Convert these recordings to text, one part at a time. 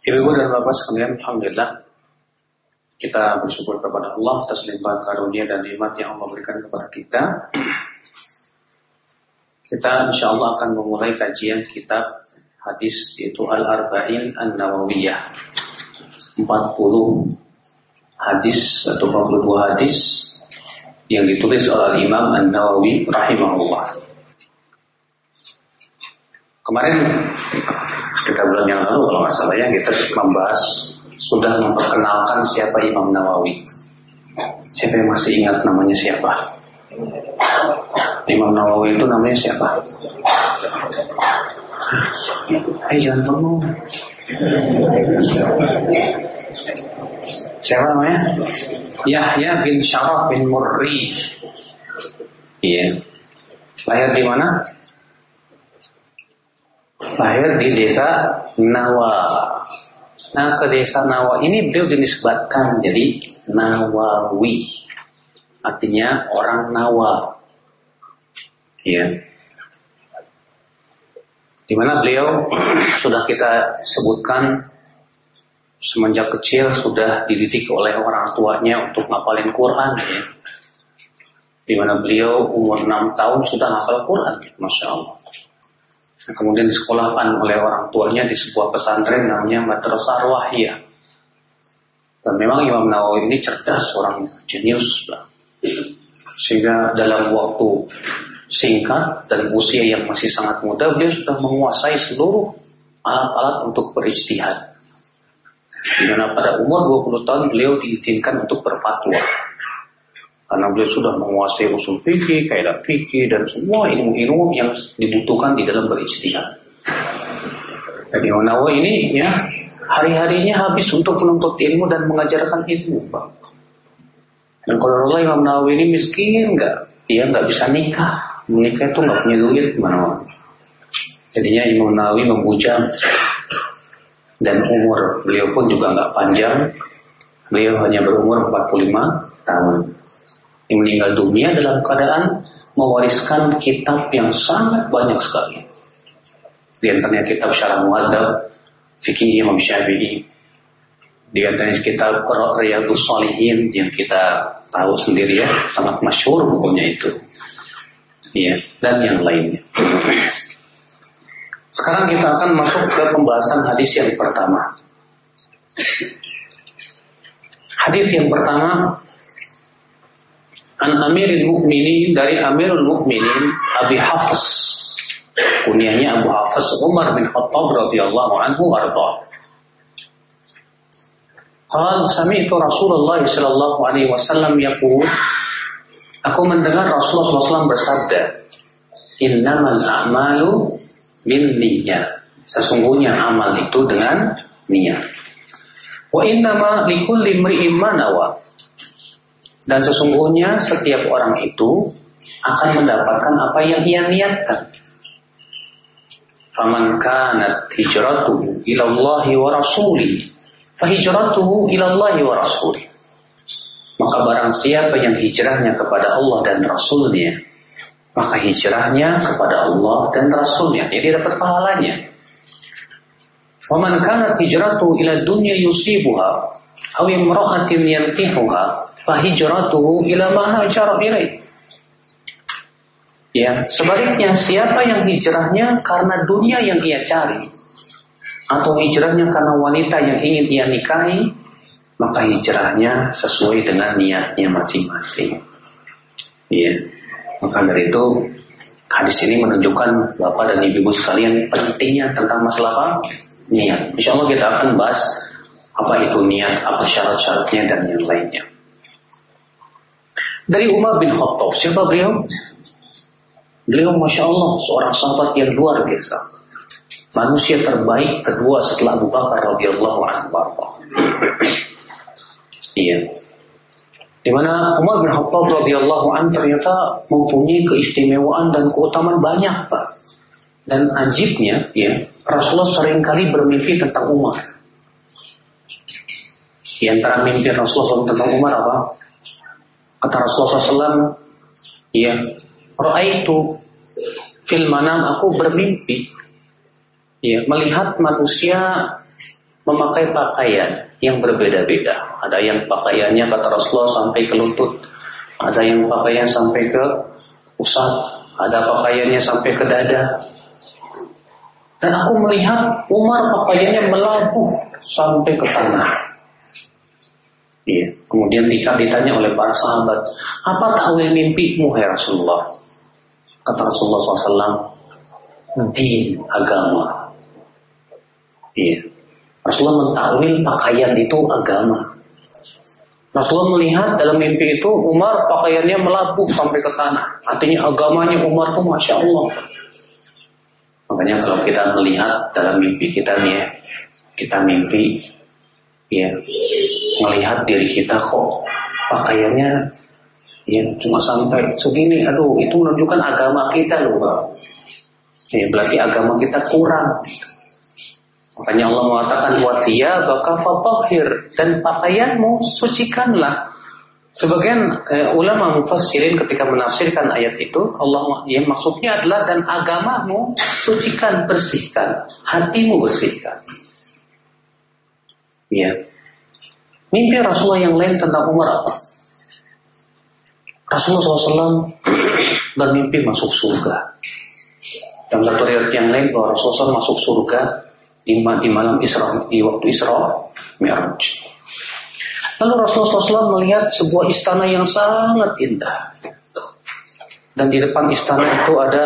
Ibu dan Bapak sekalian, Alhamdulillah kita bersyukur kepada Allah atas limpahan karunia dan nikmat yang Allah berikan kepada kita. Kita insya Allah akan memulai kajian kitab hadis yaitu Al-Arba'in An-Nawawiyah. 40 hadis atau 42 hadis yang ditulis oleh Imam An-Nawawi rahimahullah. Kemarin kita bulan yang lalu kalau nggak salah ya kita membahas sudah memperkenalkan siapa Imam Nawawi. Siapa yang masih ingat namanya siapa? Imam Nawawi itu namanya siapa? Hai jangan bengong. Siapa namanya? Yahya bin Syaraf bin Murri. Iya. Lahir di mana? Lahir di desa Nawa. Nah ke desa Nawa ini beliau dinisbatkan jadi Nawawi. Artinya orang Nawa. Iya. Di mana beliau sudah kita sebutkan semenjak kecil sudah dididik oleh orang tuanya untuk ngapalin Quran ya. Di mana beliau umur 6 tahun sudah hafal Quran, Masya Allah. Nah, kemudian disekolahkan oleh orang tuanya di sebuah pesantren namanya Madrasah Wahya. Dan memang Imam Nawawi ini cerdas, orang jenius. Sehingga dalam waktu singkat dan usia yang masih sangat muda, beliau sudah menguasai seluruh alat-alat untuk berijtihad. Di mana pada umur 20 tahun beliau diizinkan untuk berfatwa. Karena beliau sudah menguasai usul fikih, kaidah fikih, dan semua ilmu-ilmu yang dibutuhkan di dalam berijtihad. Jadi Nawawi ini ya hari-harinya habis untuk menuntut ilmu dan mengajarkan ilmu, Pak. Dan kalau Allah Imam Nawawi ini miskin nggak, dia nggak bisa nikah, menikah itu nggak punya duit mana Jadinya Imam Nawawi membujang dan umur beliau pun juga nggak panjang. Beliau hanya berumur 45 tahun. Yang meninggal dunia dalam keadaan mewariskan kitab yang sangat banyak sekali. Di antaranya kitab Syarah Muadzab, Fikih Imam Syafi'i. Di antaranya kitab Riyadus Salihin yang kita tahu sendiri ya, sangat masyhur bukunya itu. Ya, dan yang lainnya. Sekarang kita akan masuk ke pembahasan hadis yang pertama. Hadis yang pertama An Amirul Mukminin dari Amirul Mukminin Abi Hafs kunyahnya Abu Hafs Umar bin Khattab radhiyallahu anhu arda. Qal sami'tu Rasulullah sallallahu alaihi wasallam yaqul Aku mendengar Rasulullah SAW bersabda Innamal a'malu bin niat. Sesungguhnya amal itu dengan niat. Wa innama likulli imri'in manawa. Dan sesungguhnya setiap orang itu akan mendapatkan apa yang ia niatkan. Faman kanat hijratuhu ila Allah wa rasuli, fahijratuhu ila Allah wa rasuli. Maka barang siapa yang hijrahnya kepada Allah dan Rasulnya, maka hijrahnya kepada Allah dan Rasulnya. Jadi dapat pahalanya. Waman kanat hijratu ila dunya yusibuha aw imra'atin yankihuha fa hijratuhu ila ma hajara ilaih. Ya, sebaliknya siapa yang hijrahnya karena dunia yang ia cari atau hijrahnya karena wanita yang ingin ia nikahi, maka hijrahnya sesuai dengan niatnya masing-masing. Ya. Maka dari itu hadis ini menunjukkan Bapak dan Ibu sekalian pentingnya tentang masalah apa? Niat. Insya Allah kita akan bahas apa itu niat, apa syarat-syaratnya dan yang lainnya. Dari Umar bin Khattab, siapa beliau? Beliau Masya Allah seorang sahabat yang luar biasa. manusia terbaik kedua setelah Abu Bakar radhiyallahu anhu. Iya. Di mana Umar bin Khattab radhiyallahu anhu ternyata mempunyai keistimewaan dan keutamaan banyak, Pak. Dan ajibnya, ya, Rasulullah sering kali bermimpi tentang Umar. Di antara mimpi Rasulullah tentang Umar apa? Kata Rasulullah SAW, ya, itu fil manam aku bermimpi, ya, melihat manusia memakai pakaian yang berbeda-beda. Ada yang pakaiannya kata Rasulullah sampai ke lutut, ada yang pakaian sampai ke pusat, ada pakaiannya sampai ke dada. Dan aku melihat Umar pakaiannya melabuh sampai ke tanah. Kemudian ditanya oleh para sahabat, apa takwil mimpimu ya Rasulullah? Kata Rasulullah SAW, din agama. Iya. Rasulullah mentakwil pakaian itu agama. Rasulullah melihat dalam mimpi itu Umar pakaiannya melabuh sampai ke tanah. Artinya agamanya Umar itu masya Allah. Makanya kalau kita melihat dalam mimpi kita nih ya, kita mimpi ya melihat diri kita kok pakaiannya ya cuma sampai segini. Aduh itu menunjukkan agama kita loh Pak. ya berarti agama kita kurang. Makanya Allah mengatakan wasia baka fatahir dan pakaianmu sucikanlah. Sebagian eh, ulama mufassirin ketika menafsirkan ayat itu Allah ya maksudnya adalah dan agamamu sucikan bersihkan hatimu bersihkan Ya. Mimpi Rasulullah yang lain tentang Umar apa? Rasulullah SAW bermimpi masuk surga. Dalam satu riwayat yang lain bahwa Rasulullah SAW masuk surga di, di malam Isra, di waktu Isra Mi'raj. Lalu Rasulullah SAW melihat sebuah istana yang sangat indah. Dan di depan istana itu ada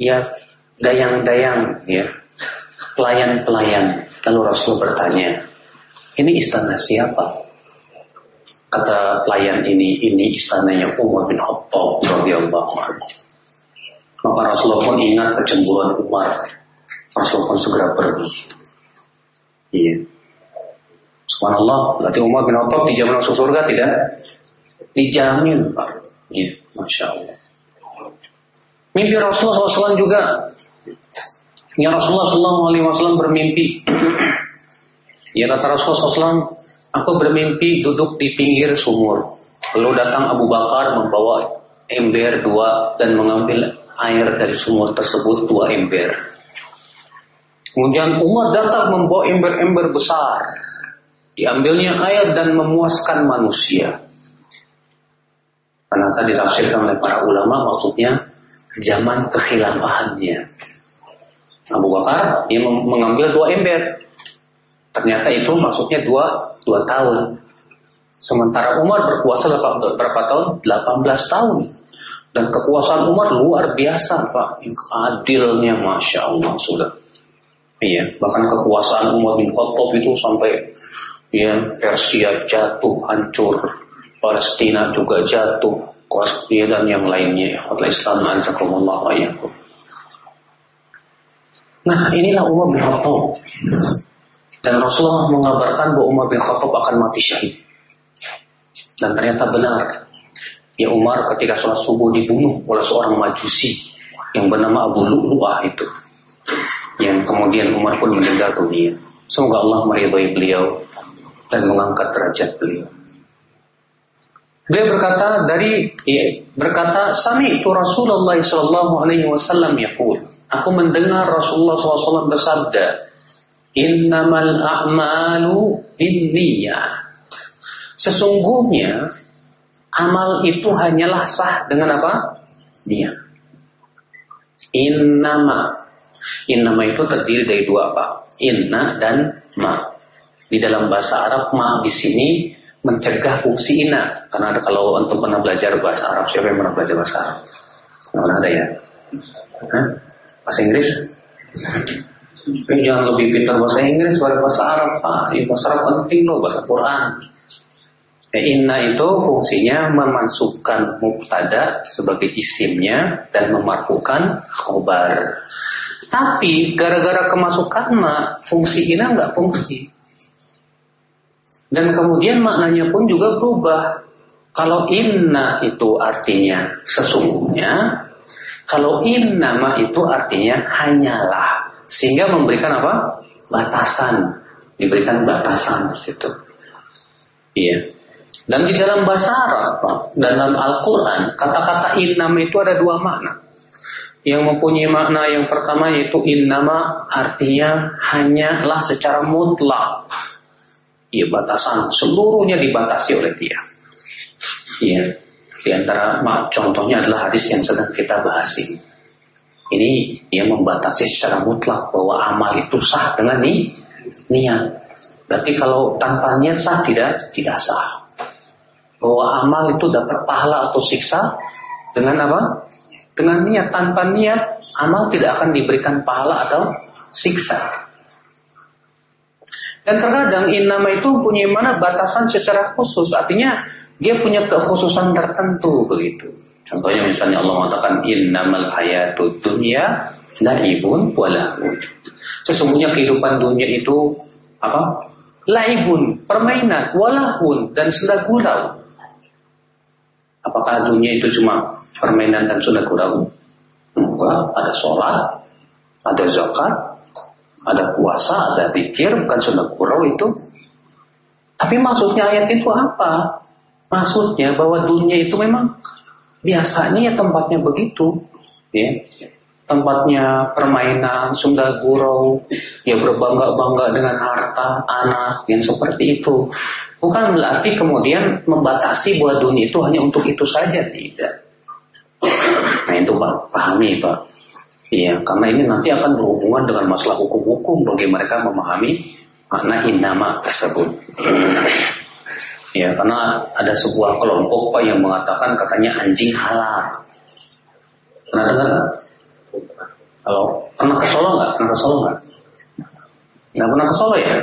ya dayang-dayang ya pelayan-pelayan. Lalu Rasul bertanya, ini istana siapa? Kata pelayan ini, ini istananya Umar bin Khattab radhiyallahu. Maka Rasulullah pun ingat kecemburuan Umar. Rasulullah pun segera pergi. Iya. Subhanallah, berarti Umar bin Khattab dijamin masuk surga tidak? Dijamin, Pak. Iya, Masya Allah. Mimpi Rasulullah SAW juga. Ya Rasulullah SAW bermimpi Ya kata Rasulullah SAW, aku bermimpi duduk di pinggir sumur. Lalu datang Abu Bakar membawa ember dua dan mengambil air dari sumur tersebut dua ember. Kemudian Umar datang membawa ember-ember besar. Diambilnya air dan memuaskan manusia. Karena tadi ditafsirkan oleh para ulama maksudnya zaman kekhilafahannya. Abu Bakar dia mengambil dua ember Ternyata itu maksudnya dua, dua tahun. Sementara Umar berkuasa berapa tahun? 18 tahun. Dan kekuasaan Umar luar biasa Pak. Adilnya Masya Allah sudah. Iya, bahkan kekuasaan Umar bin Khattab itu sampai ya Persia jatuh, hancur. Palestina juga jatuh. Korea dan yang lainnya. Khotbah Islam azakumullah wa Nah inilah Umar bin Khattab. Dan Rasulullah mengabarkan bahwa Umar bin Khattab akan mati syahid. Dan ternyata benar. Ya Umar ketika sholat subuh dibunuh oleh seorang majusi yang bernama Abu Lu'lu'ah itu. Yang kemudian Umar pun meninggal dunia. Semoga Allah meridhai beliau dan mengangkat derajat beliau. Beliau berkata dari ya, berkata sami itu Rasulullah Shallallahu Alaihi Wasallam. Aku mendengar Rasulullah SAW bersabda, Innamal a'malu binniyah. Sesungguhnya amal itu hanyalah sah dengan apa? Niat. Innama. Innama itu terdiri dari dua apa? Inna dan ma. Di dalam bahasa Arab ma di sini mencegah fungsi inna. Karena ada kalau untuk pernah belajar bahasa Arab, siapa yang pernah belajar bahasa Arab? Mana ada ya? Hah? Bahasa Inggris? Tapi jangan lebih pintar bahasa Inggris daripada bahasa Arab. Ya, bahasa Arab penting loh, bahasa Quran. Ya, inna itu fungsinya memansubkan mubtada sebagai isimnya dan memarfukan khobar. Tapi gara-gara kemasukan ma, fungsi ina nggak fungsi. Dan kemudian maknanya pun juga berubah. Kalau inna itu artinya sesungguhnya, kalau inna itu artinya hanyalah. Sehingga memberikan apa? Batasan. Diberikan batasan situ. Iya. Dan di dalam bahasa Arab, dalam Al-Quran, kata-kata innama itu ada dua makna yang mempunyai makna yang pertama yaitu innama artinya hanyalah secara mutlak. Ya batasan seluruhnya dibatasi oleh dia. Ya, di antara contohnya adalah hadis yang sedang kita bahas ini. Ini yang membatasi secara mutlak bahwa amal itu sah dengan ni, niat. Berarti kalau tanpa niat sah tidak tidak sah. Bahwa amal itu dapat pahala atau siksa dengan apa? Dengan niat tanpa niat amal tidak akan diberikan pahala atau siksa. Dan terkadang innama itu punya mana batasan secara khusus, artinya dia punya kekhususan tertentu begitu. Contohnya misalnya Allah mengatakan innamal hayatu dunya laibun walahun. Sesungguhnya kehidupan dunia itu apa? Laibun, permainan, walahun dan senda gurau. Apakah dunia itu cuma permainan dan sudah kurang. Enggak, ada sholat, ada zakat, ada puasa, ada pikir, bukan sudah kurang itu. Tapi maksudnya ayat itu apa? Maksudnya bahwa dunia itu memang biasanya ya tempatnya begitu, ya tempatnya permainan, sunda gurau, ya berbangga-bangga dengan harta, anak, yang seperti itu. Bukan berarti kemudian membatasi bahwa dunia itu hanya untuk itu saja, tidak. Nah itu Pak, pahami Pak. Iya, karena ini nanti akan berhubungan dengan masalah hukum-hukum bagi mereka memahami makna innama tersebut. Ya, karena ada sebuah kelompok Pak yang mengatakan katanya anjing halal. Pernah dengar Kalau pernah ke Solo nggak? Pernah ke Solo nggak? Nggak pernah ke Solo ya?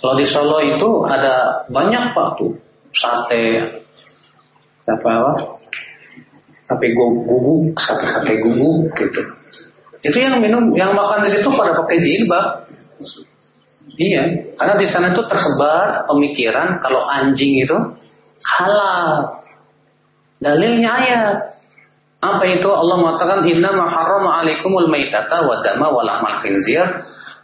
Kalau di Solo itu ada banyak Pak tuh sate, apa apa sampai guguk, sampai sampai guguk gitu. Itu yang minum, yang makan di situ pada pakai jilbab. Iya, karena di sana itu tersebar pemikiran kalau anjing itu halal. Dalilnya ayat. Apa itu? Allah mengatakan inna ma harrama alaikumul maitata wa dama wa lahmal khinzir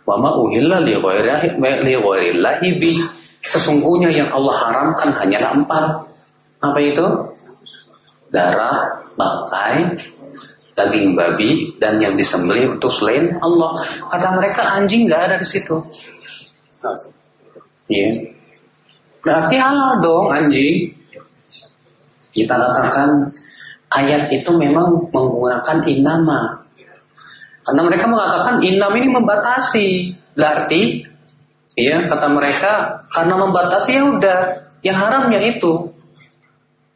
wa ma uhilla li ghairillahi bi. Sesungguhnya yang Allah haramkan hanyalah empat. Apa itu? Darah, bangkai, daging babi dan yang disembelih untuk selain Allah. Kata mereka anjing nggak ada di situ. Iya. Berarti halal dong anjing. Kita katakan ayat itu memang menggunakan inama. Karena mereka mengatakan inam ini membatasi. Berarti, ya kata mereka karena membatasi ya udah yang haramnya itu.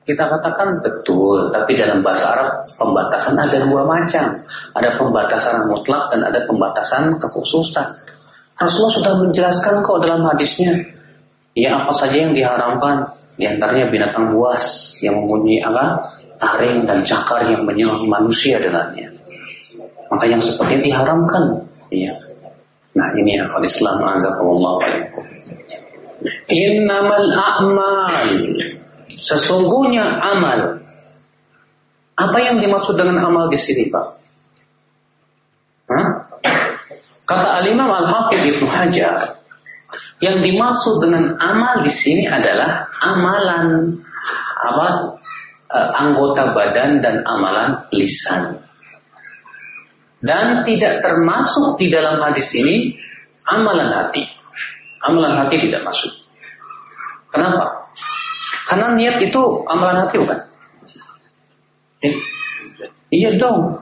Kita katakan betul, tapi dalam bahasa Arab pembatasan ada dua macam. Ada pembatasan mutlak dan ada pembatasan kekhususan. Rasulullah sudah menjelaskan kok dalam hadisnya. Ya apa saja yang diharamkan. Di antaranya binatang buas yang mempunyai apa? Taring dan cakar yang menyerang manusia dengannya. Maka yang seperti ini diharamkan. Ya. Nah ini akal Islam azakumullah alaikum. Innamal a'mal Sesungguhnya amal. Apa yang dimaksud dengan amal di sini, Pak? Hah? Kata Al-Imam Al-Hafidh Ibnu Hajar, yang dimaksud dengan amal di sini adalah amalan apa eh, anggota badan dan amalan lisan. Dan tidak termasuk di dalam hadis ini amalan hati. Amalan hati tidak masuk. Kenapa? Karena niat itu amalan hati bukan? Eh? Iya dong.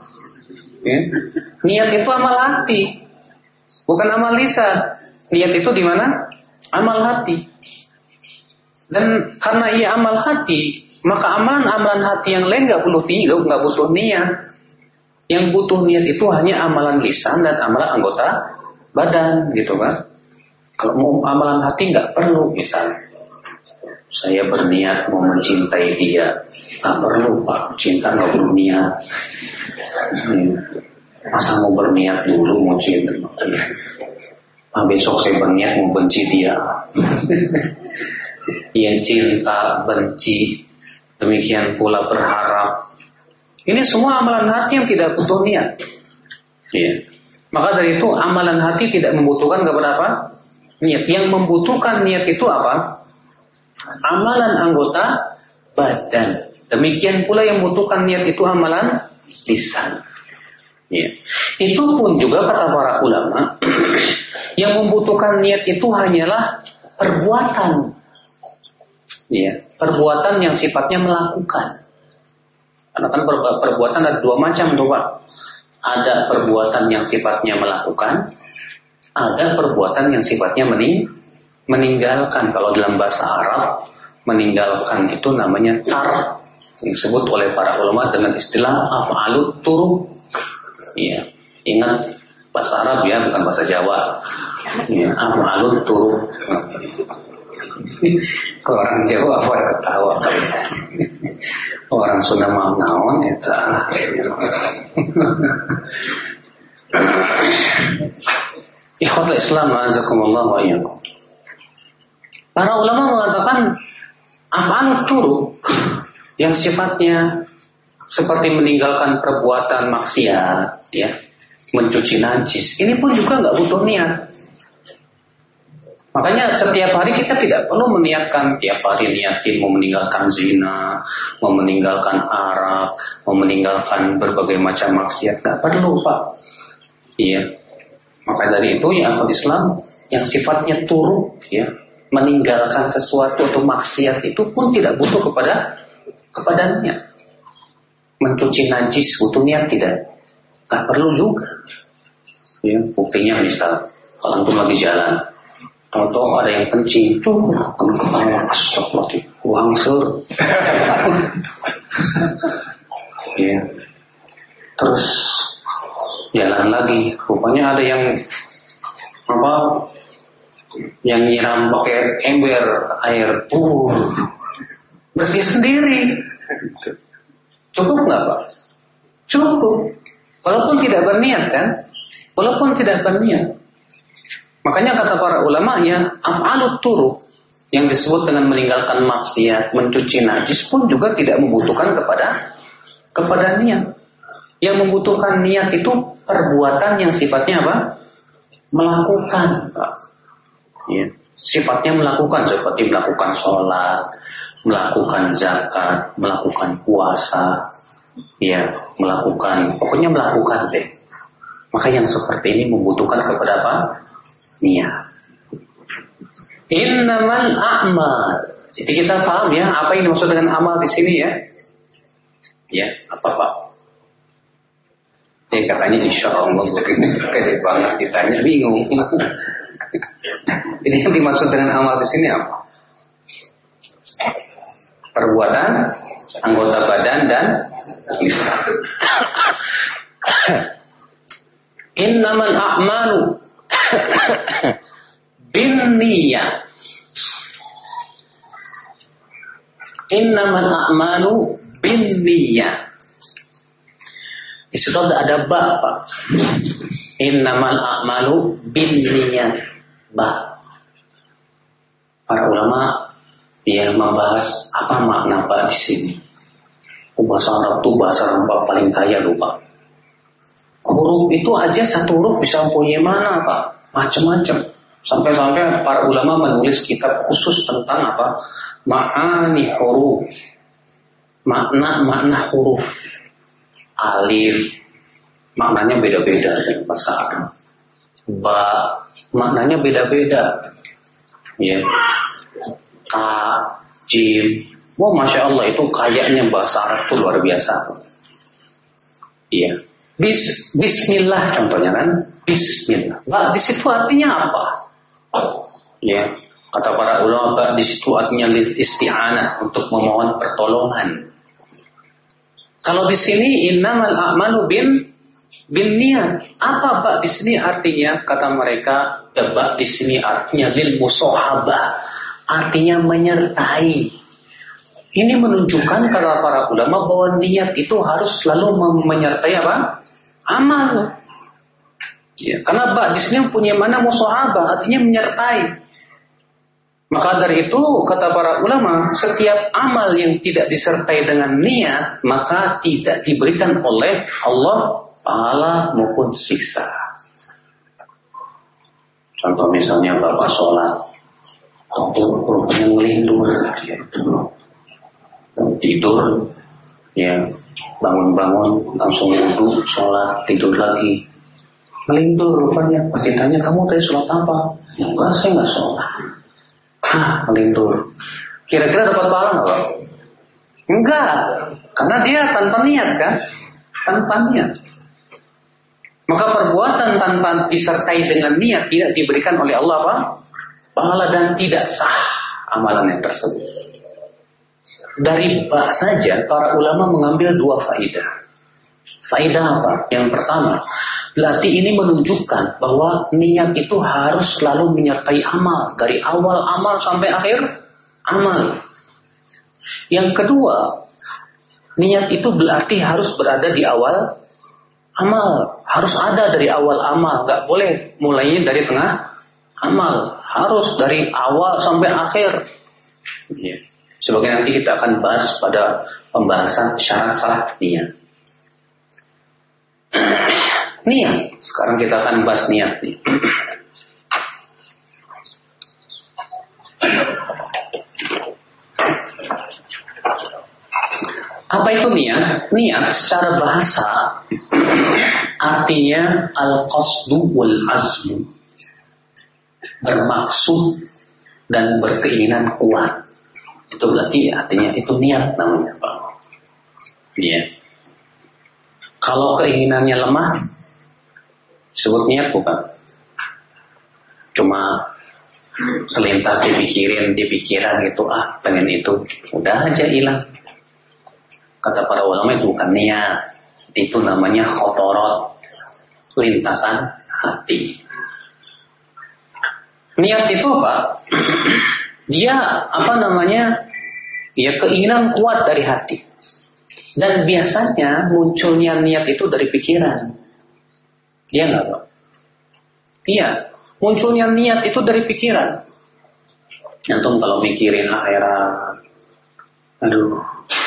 Eh? Niat itu amal hati, bukan amal lisan. Niat itu di mana? Amal hati. Dan karena ia amal hati, maka amalan-amalan hati yang lain nggak butuh niat, nggak butuh niat. Yang butuh niat itu hanya amalan lisan dan amalan anggota badan, gitu kan? Kalau mau amalan hati nggak perlu misalnya saya berniat mau mencintai dia. Tak perlu pak, cinta nggak perlu niat. Hmm. Masa mau berniat dulu mau cinta? Nah, besok saya berniat mau benci dia. Ia cinta, benci, demikian pula berharap. Ini semua amalan hati yang tidak butuh niat. Ya. Maka dari itu amalan hati tidak membutuhkan kepada apa? Niat. Yang membutuhkan niat itu apa? Amalan anggota badan. Demikian pula yang membutuhkan niat itu amalan lisan. Itu pun juga kata para ulama, yang membutuhkan niat itu hanyalah perbuatan. Ya, perbuatan yang sifatnya melakukan. Karena kan perbuatan ada dua macam tuh Pak. Ada perbuatan yang sifatnya melakukan, ada perbuatan yang sifatnya mening meninggalkan. Kalau dalam bahasa Arab, meninggalkan itu namanya tar disebut oleh para ulama dengan istilah af'alu turuk Iya. Ingat bahasa Arab ya, bukan bahasa Jawa. Ya, alun turun. Kalau orang Jawa apa ya ketawa Orang Sunda mau naon itu. Ikhwata Islam azakumullah wa iyyakum. Para ulama mengatakan af'alut turuk yang sifatnya seperti meninggalkan perbuatan maksiat, ya, mencuci najis. Ini pun juga nggak butuh niat. Makanya setiap hari kita tidak perlu meniatkan tiap hari niatin mau meninggalkan zina, mau meninggalkan arak, mau meninggalkan berbagai macam maksiat. Nggak perlu pak. Iya. Maka dari itu ya akal Islam yang sifatnya turut ya meninggalkan sesuatu atau maksiat itu pun tidak butuh kepada kepadanya mencuci najis butuh niat tidak? Gak perlu juga. Ya, buktinya misal kalau antum lagi jalan, tahu ada yang kencing, tuh kamu kepala uang sur. ya. Terus jalan lagi, rupanya ada yang apa yang nyiram pakai ember air, uh, bersih sendiri. Cukup nggak Pak? Cukup. Walaupun tidak berniat kan? Walaupun tidak berniat. Makanya kata para ulama ya, af'alut turuk yang disebut dengan meninggalkan maksiat, mencuci najis pun juga tidak membutuhkan kepada kepada niat. Yang membutuhkan niat itu perbuatan yang sifatnya apa? Melakukan, Pak. Ya. Sifatnya melakukan seperti melakukan sholat, melakukan zakat, melakukan puasa, ya, melakukan, pokoknya melakukan deh. Maka yang seperti ini membutuhkan kepada apa? Niat. Innamal a'mal. Jadi kita paham ya, apa yang dimaksud dengan amal di sini ya? Ya, apa Pak? Ya katanya insya Allah kayak banget ditanya bingung. Ini yang dimaksud dengan amal di sini apa? Perbuatan anggota badan dan lisan. Innamal a'malu bin niyat. Innamal a'malu bin niyat. Di situ ada ba, Pak. Innamal a'malu bin niyat. Ba. Para ulama dia membahas apa makna Pak di sini. Bahasa Arab itu bahasa Arab paling kaya lupa. Huruf itu aja satu huruf bisa punya mana Pak? Macam-macam. Sampai-sampai para ulama menulis kitab khusus tentang apa? Ma'ani huruf. Makna-makna huruf. Alif. Maknanya beda-beda dari bahasa Arab. Ba. Maknanya beda-beda. Ya ka, jim. Wah, masya Allah itu kayaknya bahasa Arab itu luar biasa. Iya. Bis, Bismillah contohnya kan. Bismillah. Nah, di situ artinya apa? Ya, kata para ulama di situ artinya isti'anah untuk memohon pertolongan. Kalau di sini innamal a'malu bin bin niat. Apa Pak di sini artinya? Kata mereka, Pak di sini artinya lil musohabah artinya menyertai. Ini menunjukkan kata para ulama bahwa niat itu harus selalu menyertai apa? amal. Ya, karena ba di sini punya mana musahabah, artinya menyertai. Maka dari itu kata para ulama, setiap amal yang tidak disertai dengan niat maka tidak diberikan oleh Allah pahala maupun siksa. Contoh misalnya bapak sholat, waktu rupanya ngelindur dia tidur, ya bangun-bangun langsung wudhu, sholat, tidur lagi, ngelindur rupanya. Pasti tanya kamu tadi sholat apa? Enggak, saya nggak sholat. Hah, melintur. Kira-kira dapat pahala nggak Pak? Enggak, karena dia tanpa niat kan? Tanpa niat. Maka perbuatan tanpa disertai dengan niat tidak diberikan oleh Allah apa? Pahala dan tidak sah amalan yang tersebut. Dari bak saja para ulama mengambil dua faidah. Faidah apa? Yang pertama, Berarti ini menunjukkan bahwa niat itu harus selalu menyertai amal. Dari awal amal sampai akhir amal. Yang kedua, niat itu berarti harus berada di awal amal. Harus ada dari awal amal. Gak boleh mulainya dari tengah amal. Harus dari awal sampai akhir. Ya. Sebagai nanti kita akan bahas pada pembahasan syarat-syarat niat. Niat. Sekarang kita akan bahas niat nih. Apa itu niat? Niat secara bahasa artinya al-qasdu wal azmu. Bermaksud dan berkeinginan kuat. Itu berarti artinya itu niat namanya Pak. Ya. Kalau keinginannya lemah, Sebut niat bukan? Cuma selintas dipikirin, dipikiran gitu, ah pengen itu. Udah aja hilang. Kata para ulama itu bukan niat. Itu namanya khotorot. Lintasan hati. Niat itu apa? Dia apa namanya? Ya keinginan kuat dari hati. Dan biasanya munculnya niat itu dari pikiran. Iya nggak Pak? Iya, munculnya niat itu dari pikiran. Antum kalau mikirin akhirat, aduh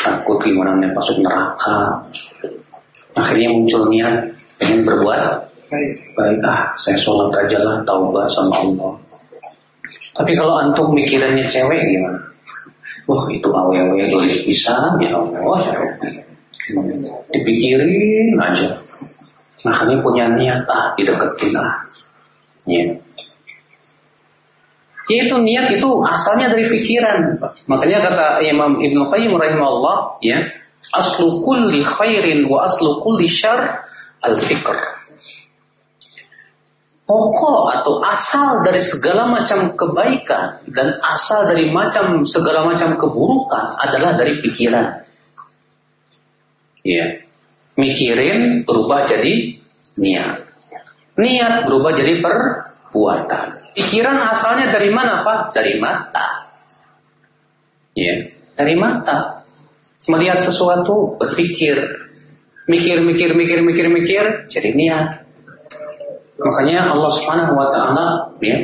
takut gimana nih masuk neraka. Akhirnya muncul niat ingin berbuat baik. Baik ah, saya sholat aja lah, taubat sama Allah. Tapi kalau antum mikirannya cewek gimana? Wah itu awe-awe tulis bisa ya Allah, ya Dipikirin aja. Makanya punya niat ah dideketin ah. Ya. Itu niat itu asalnya dari pikiran. Makanya kata Imam Ibn Qayyim rahimahullah, ya, aslu kulli khairin wa aslu kulli syar al fikr. Pokok atau asal dari segala macam kebaikan dan asal dari macam segala macam keburukan adalah dari pikiran. Ya mikirin berubah jadi niat. Niat berubah jadi perbuatan. Pikiran asalnya dari mana Pak? Dari mata. Ya, dari mata. Melihat sesuatu, berpikir. Mikir, mikir, mikir, mikir, mikir, jadi niat. Makanya Allah Subhanahu wa taala ya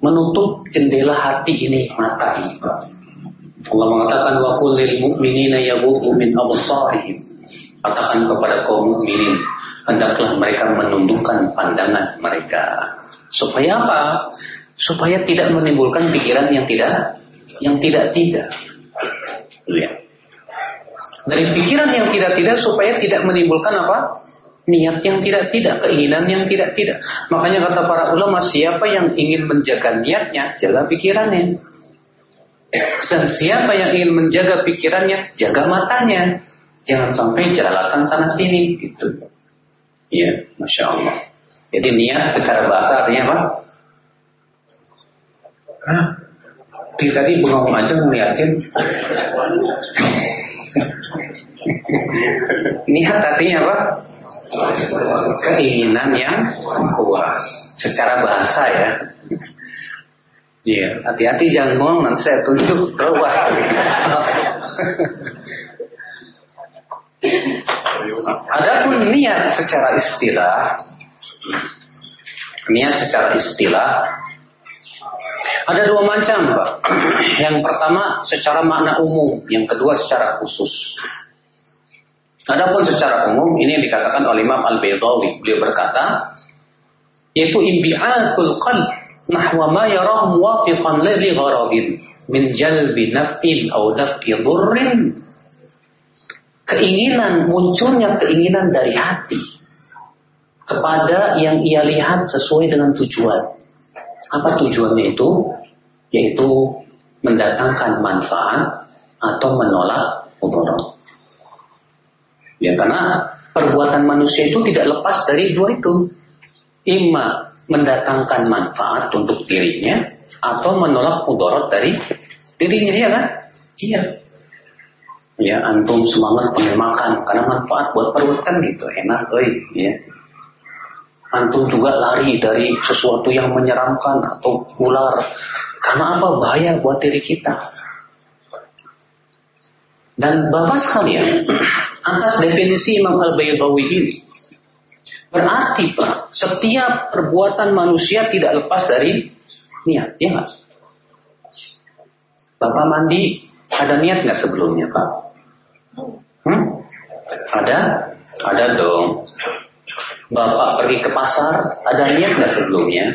menutup jendela hati ini, mata ini. Allah mengatakan wa kullil mu'minina yaghuddu min absarihim Katakan kepada kaum mukminin, hendaklah mereka menundukkan pandangan mereka. Supaya apa? Supaya tidak menimbulkan pikiran yang tidak yang tidak tidak. Ya. Dari pikiran yang tidak tidak supaya tidak menimbulkan apa? Niat yang tidak tidak, keinginan yang tidak tidak. Makanya kata para ulama, siapa yang ingin menjaga niatnya, jaga pikirannya. Dan siapa yang ingin menjaga pikirannya, jaga matanya. Jangan sampai jalankan sana sini gitu. Iya, masya Allah. Jadi niat secara bahasa artinya apa? Hah? Tadi bengong aja ngeliatin. niat artinya apa? Keinginan yang kuat. Secara bahasa ya. Iya, hati-hati jangan ngomong nanti saya tunjuk ruas. Adapun niat secara istilah, niat secara istilah ada dua macam, Pak. Yang pertama secara makna umum, yang kedua secara khusus. Adapun secara umum ini dikatakan oleh Imam Al-Baydawi. Beliau berkata, yaitu imbi'atul qalb nahwa ma yarah muwafiqan li gharadin min jalbi naf'in aw daf'i dhurrin keinginan munculnya keinginan dari hati kepada yang ia lihat sesuai dengan tujuan. Apa tujuannya itu? Yaitu mendatangkan manfaat atau menolak mudarat. Ya karena perbuatan manusia itu tidak lepas dari dua itu. Ima mendatangkan manfaat untuk dirinya atau menolak mudarat dari dirinya ya kan? Iya. Ya antum semangat pengen makan karena manfaat buat perut kan gitu enak, oi, ya. Antum juga lari dari sesuatu yang menyeramkan atau ular karena apa bahaya buat diri kita. Dan bapak sekalian, atas definisi Imam Al-Baydawi ini. Berarti Pak, setiap perbuatan manusia tidak lepas dari niat, ya nggak? Bapak mandi, ada niat nggak sebelumnya Pak? Hmm? Ada? Ada dong. Bapak pergi ke pasar, ada niat nggak sebelumnya?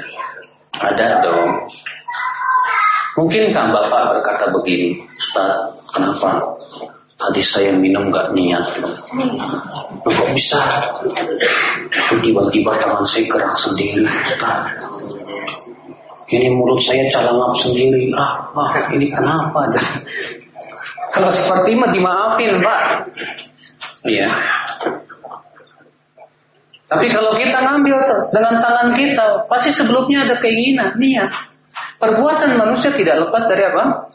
Ada dong. Mungkinkah Bapak berkata begini, Ustaz, kenapa? Tadi saya minum gak niat loh. Kok bisa? Tiba-tiba tangan saya gerak sendiri. Ini mulut saya calangap sendiri. Ah, ah ini kenapa? Kalau seperti mah dimaafin, Pak. Iya. Tapi kalau kita ngambil dengan tangan kita, pasti sebelumnya ada keinginan, niat. Perbuatan manusia tidak lepas dari apa?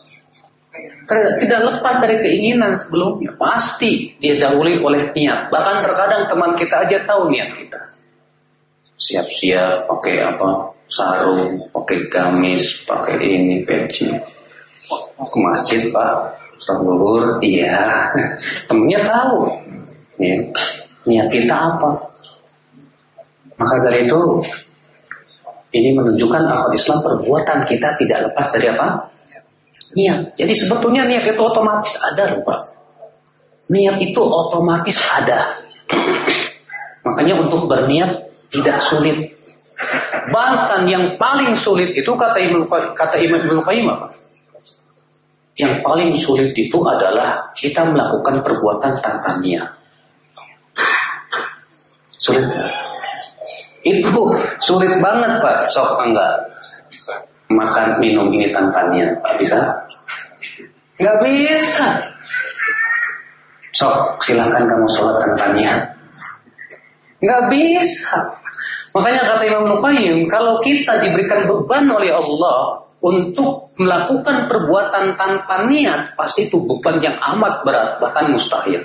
Tidak lepas dari keinginan sebelumnya. Pasti dia dahului oleh niat. Bahkan terkadang teman kita aja tahu niat kita. Siap-siap pakai apa? Sarung, pakai gamis, pakai ini, peci. Ke masjid pak, sholat iya. Temennya tahu. Ya. Niat kita apa? Maka dari itu ini menunjukkan akal Islam perbuatan kita tidak lepas dari apa? Niat. Jadi sebetulnya niat itu otomatis ada lupa. Niat itu otomatis ada. Makanya untuk berniat tidak sulit. Bahkan yang paling sulit itu kata Ibnu kata Ibnu Qayyim? Yang paling sulit itu adalah kita melakukan perbuatan tanpa niat. Sulit. Itu sulit banget Pak, sok enggak? Makan minum ini tanpa niat. Bisa? Nggak bisa. Sok silahkan kamu sholat tanpa niat. Nggak bisa. Makanya kata Imam Nukayyim kalau kita diberikan beban oleh Allah untuk melakukan perbuatan tanpa niat pasti itu beban yang amat berat bahkan mustahil.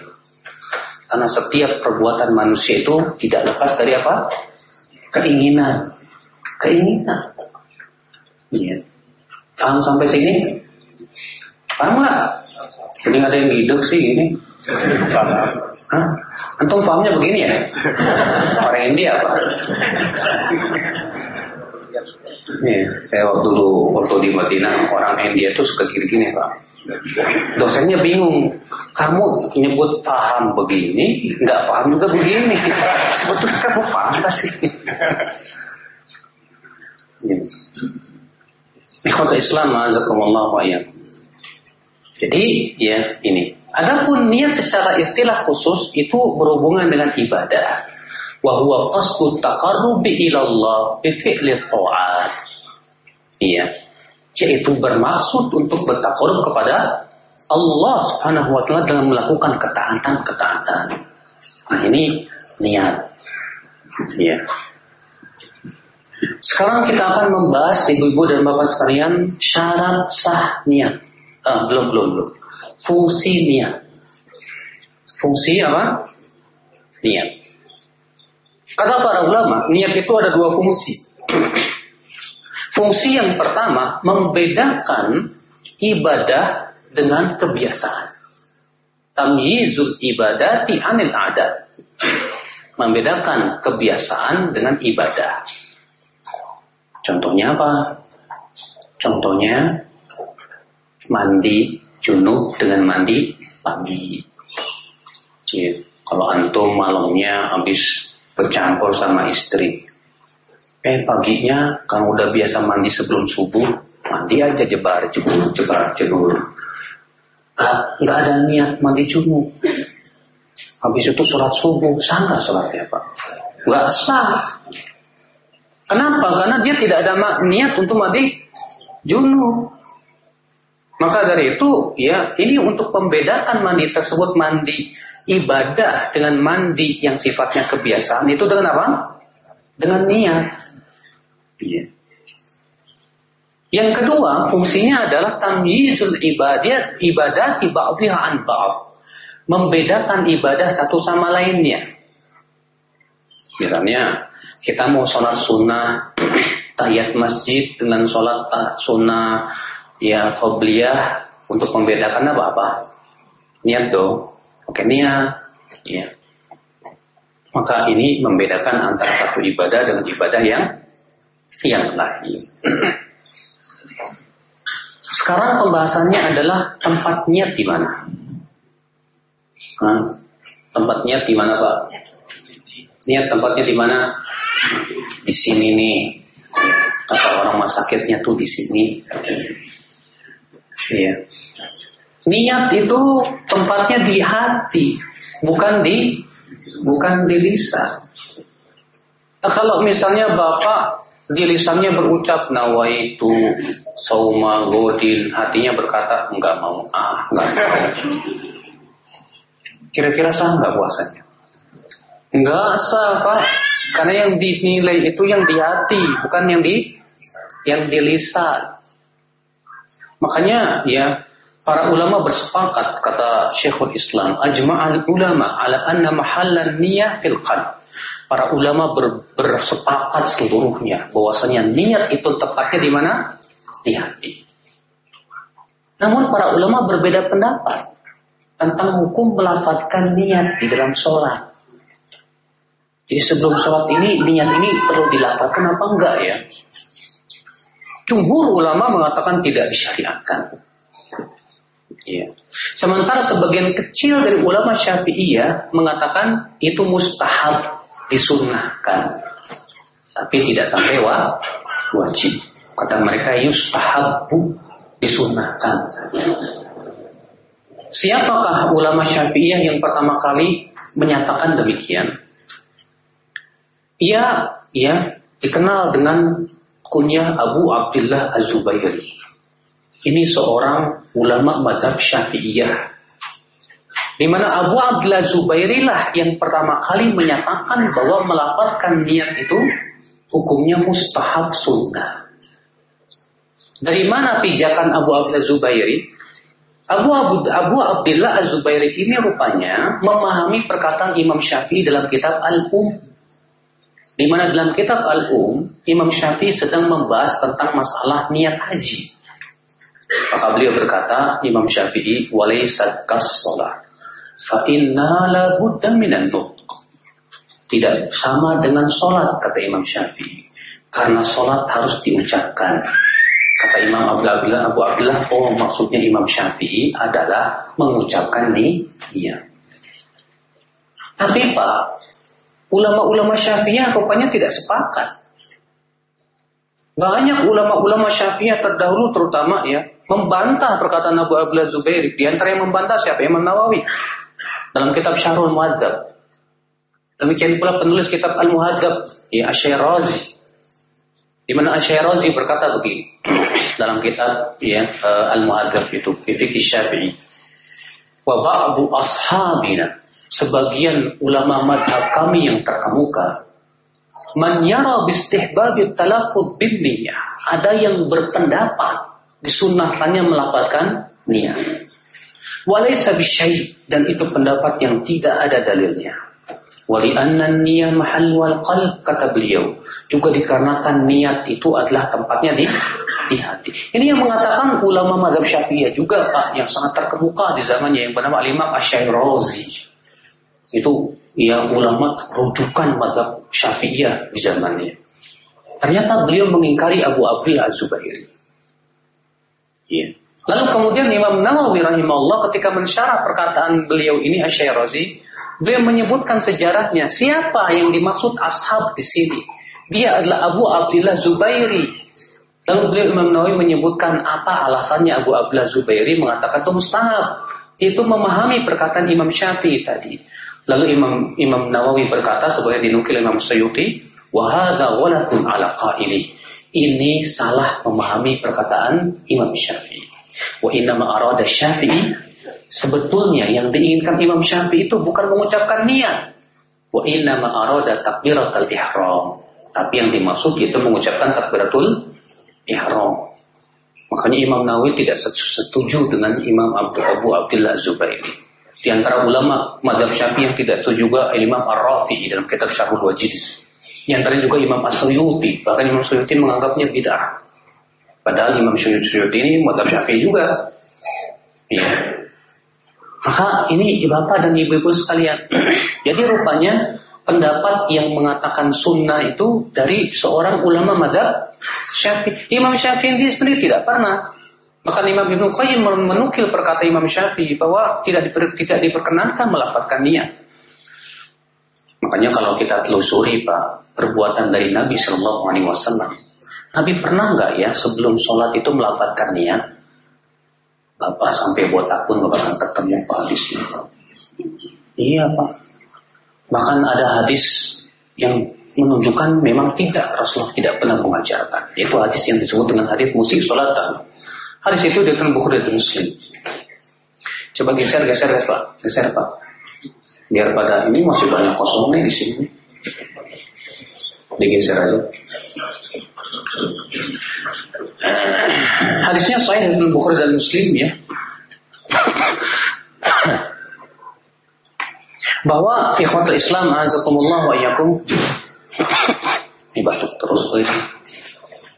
Karena setiap perbuatan manusia itu tidak lepas dari apa? Keinginan. Keinginan Iya. Paham sampai sini? Paham nggak? Jadi ada yang hidup sih ini. Hah? Antum pahamnya begini ya? Orang India apa? Nih, saya waktu dulu waktu di Madinah orang India tuh suka gini-gini pak. Dosennya bingung, kamu nyebut paham begini, nggak paham juga begini. Sebetulnya kamu paham sih? Ikhwata Islam azakumullah wa Jadi ya ini. Adapun niat secara istilah khusus itu berhubungan dengan ibadah. Wa huwa qasdu taqarrubi ila Allah bi fi'li ta'at. Iya. Yaitu bermaksud untuk bertakarub kepada Allah Subhanahu wa taala dengan melakukan ketaatan-ketaatan. Nah, ini niat. Iya. Sekarang kita akan membahas ibu-ibu dan bapak sekalian syarat sah niat. Ah, belum belum belum. Fungsi niat. Fungsi apa? Niat. Kata para ulama, niat itu ada dua fungsi. Fungsi yang pertama membedakan ibadah dengan kebiasaan. Tamyizul ibadati anil adat. membedakan kebiasaan dengan ibadah. Contohnya apa? Contohnya mandi junub dengan mandi pagi. Jadi, kalau antum malamnya habis bercampur sama istri, eh paginya kamu udah biasa mandi sebelum subuh, mandi aja jebar jebur jebar jebur. Gak, gak ada niat mandi junub. Habis itu sholat subuh, sah nggak sholatnya Pak? Gak sah. Kenapa? Karena dia tidak ada niat untuk mandi junub. Maka dari itu, ya ini untuk membedakan mandi tersebut mandi ibadah dengan mandi yang sifatnya kebiasaan itu dengan apa? Dengan niat. Ya. Yang kedua, fungsinya adalah tamyizul ibadah ibadah ba'dhiha an Membedakan ibadah satu sama lainnya. Misalnya, kita mau sholat sunnah, tahiyat masjid dengan sholat sunnah, ya qobliyah untuk membedakan apa apa? Niat dong. Oke niat. Ya. Maka ini membedakan antara satu ibadah dengan ibadah yang yang lain. Sekarang pembahasannya adalah tempat niat di mana? Tempat niat di mana, Pak? Niat tempatnya di mana? Di sini nih. Kata orang rumah sakitnya tuh di sini. Iya. Niat itu tempatnya di hati, bukan di bukan di lisan. Nah, kalau misalnya bapak di lisannya berucap nawaitu sauma godin, hatinya berkata enggak mau ah enggak mau. Kira-kira sah enggak puasanya? Enggak sah pak, karena yang dinilai itu yang di hati, bukan yang di yang di lisan. Makanya ya para ulama bersepakat kata Syekhul Islam ajma'al ulama ala anna mahallan niyah fil qalb. Para ulama ber, bersepakat seluruhnya bahwasanya niat itu tepatnya di mana? Di hati. Namun para ulama berbeda pendapat tentang hukum melafatkan niat di dalam sholat. Jadi sebelum sholat ini niat ini perlu dilafatkan apa enggak ya? Jumhur ulama mengatakan tidak disyariatkan. Ya. Sementara sebagian kecil dari ulama Syafi'iyah mengatakan itu mustahab disunahkan. Tapi tidak sampai wajib. Kata mereka yustahabu disunahkan. Siapakah ulama Syafi'iyah yang pertama kali menyatakan demikian? Ia ya dikenal dengan kunyah Abu Abdullah Az-Zubairi. Ini seorang ulama madhab syafi'iyah. Di mana Abu Abdullah Zubairi lah yang pertama kali menyatakan bahwa melapatkan niat itu hukumnya mustahab sunnah. Dari mana pijakan Abu Abdullah Zubairi? Abu, Abu, Abu Abdullah Az-Zubairi ini rupanya memahami perkataan Imam Syafi'i dalam kitab Al-Um di mana dalam kitab Al-Um, Imam Syafi'i sedang membahas tentang masalah niat haji. Maka beliau berkata, Imam Syafi'i, walaysat kas sholat. Fa inna la buddha minan Tidak sama dengan sholat, kata Imam Syafi'i. Karena sholat harus diucapkan. Kata Imam Abu Abdullah, Abu Abdullah, oh maksudnya Imam Syafi'i adalah mengucapkan niat. Tapi Pak, ulama-ulama syafi'iyah rupanya tidak sepakat. Banyak ulama-ulama syafi'iyah terdahulu terutama ya membantah perkataan Abu Abdullah Zubairi. Di antara yang membantah siapa? Imam Nawawi dalam kitab Syahrul Muadzab. Demikian pula penulis kitab Al-Muhadzab ya Asy-Syirazi. Di mana Asy-Syirazi berkata begini dalam kitab ya eh, Al-Muhadzab itu fikih Syafi'i. Wa ba'du ashabina sebagian ulama madhab kami yang terkemuka man yara bistihbabi talafud bin niyah. Ada yang berpendapat disunahkannya melapatkan niat walaysa bisyai. Dan itu pendapat yang tidak ada dalilnya. Wali anna niyah mahal wal qalb kata beliau. Juga dikarenakan niat itu adalah tempatnya di di hati. Ini yang mengatakan ulama madhab syafi'iyah juga Pak yang sangat terkemuka di zamannya yang bernama Imam Asyairazi itu ya ulama rujukan madhab syafi'iyah di zamannya. Ternyata beliau mengingkari Abu Abdullah Az-Zubairi. Ya. Lalu kemudian Imam Nawawi rahimahullah ketika mensyarah perkataan beliau ini Asyairazi, beliau menyebutkan sejarahnya. Siapa yang dimaksud ashab di sini? Dia adalah Abu Abdullah Zubairi. Lalu beliau Imam Nawawi menyebutkan apa alasannya Abu Abdullah Zubairi mengatakan itu mustahab. Itu memahami perkataan Imam Syafi'i tadi. Lalu Imam Imam Nawawi berkata sebagai dinukil Imam Suyuti, "Wahada walatun ala qaili." Ini salah memahami perkataan Imam Syafi'i. Wa inna arada Syafi'i sebetulnya yang diinginkan Imam Syafi'i itu bukan mengucapkan niat. Wa inna arada takbiratul ihram. Tapi yang dimaksud itu mengucapkan takbiratul ihram. Makanya Imam Nawawi tidak setuju dengan Imam Abu, Abu Abdullah Zubairi. Di antara ulama madhab syafi'i yang tidak setuju juga Imam Ar-Rafi dalam kitab Syarhul Wajid. Di antara juga Imam As-Suyuti. Bahkan Imam Suyuti menganggapnya bid'ah. Padahal Imam Suyuti ini madhab syafi'i juga. Ya. Maka ini bapak dan ibu-ibu sekalian. Jadi rupanya pendapat yang mengatakan sunnah itu dari seorang ulama madhab syafi'i. Imam syafi'i sendiri tidak pernah maka Imam Ibnu Qayyim menukil perkata Imam Syafi'i bahwa tidak diper, tidak diperkenankan melafalkan niat. Makanya kalau kita telusuri Pak perbuatan dari Nabi Shallallahu Alaihi Wasallam, Nabi pernah nggak ya sebelum sholat itu melafalkan niat? Bapak sampai botak pun nggak akan ketemu Pak hadis ini. Iya Pak. Bahkan ada hadis yang menunjukkan memang tidak Rasulullah tidak pernah mengajarkan. Yaitu hadis yang disebut dengan hadis musik sholat Hadis itu dengan Bukhari dan Muslim. Coba geser, geser, geser, Pak. Geser, Pak. Biar pada ini masih banyak kosongnya di sini. Digeser aja. Hadisnya saya dengan Bukhari dan Muslim ya. Bahwa ikhwatul Islam azakumullah wa iyyakum. Batuk terus.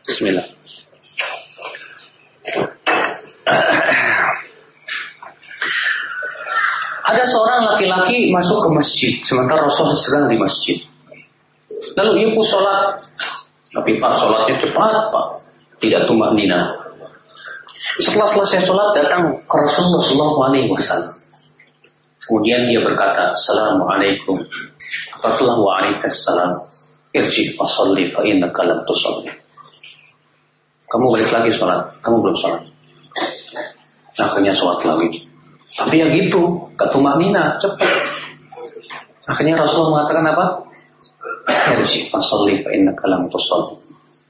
Bismillah. Ada seorang laki-laki masuk ke masjid, sementara Rasul sedang di masjid. Lalu ia pun sholat, tapi pak sholatnya cepat pak, tidak tumbang nina. Setelah selesai sholat datang ke Rasulullah Shallallahu Alaihi Wasallam. Kemudian dia berkata, Assalamualaikum. Rasulullah wa alaikassalam. Irji fasalli fa innaka lam tusalli. Kamu balik lagi sholat, kamu belum sholat. Akhirnya sholat lagi. Tapi yang itu, ketumak nina, cepat. Akhirnya Rasulullah mengatakan apa? Irji fasalli fa innaka lam tusalli.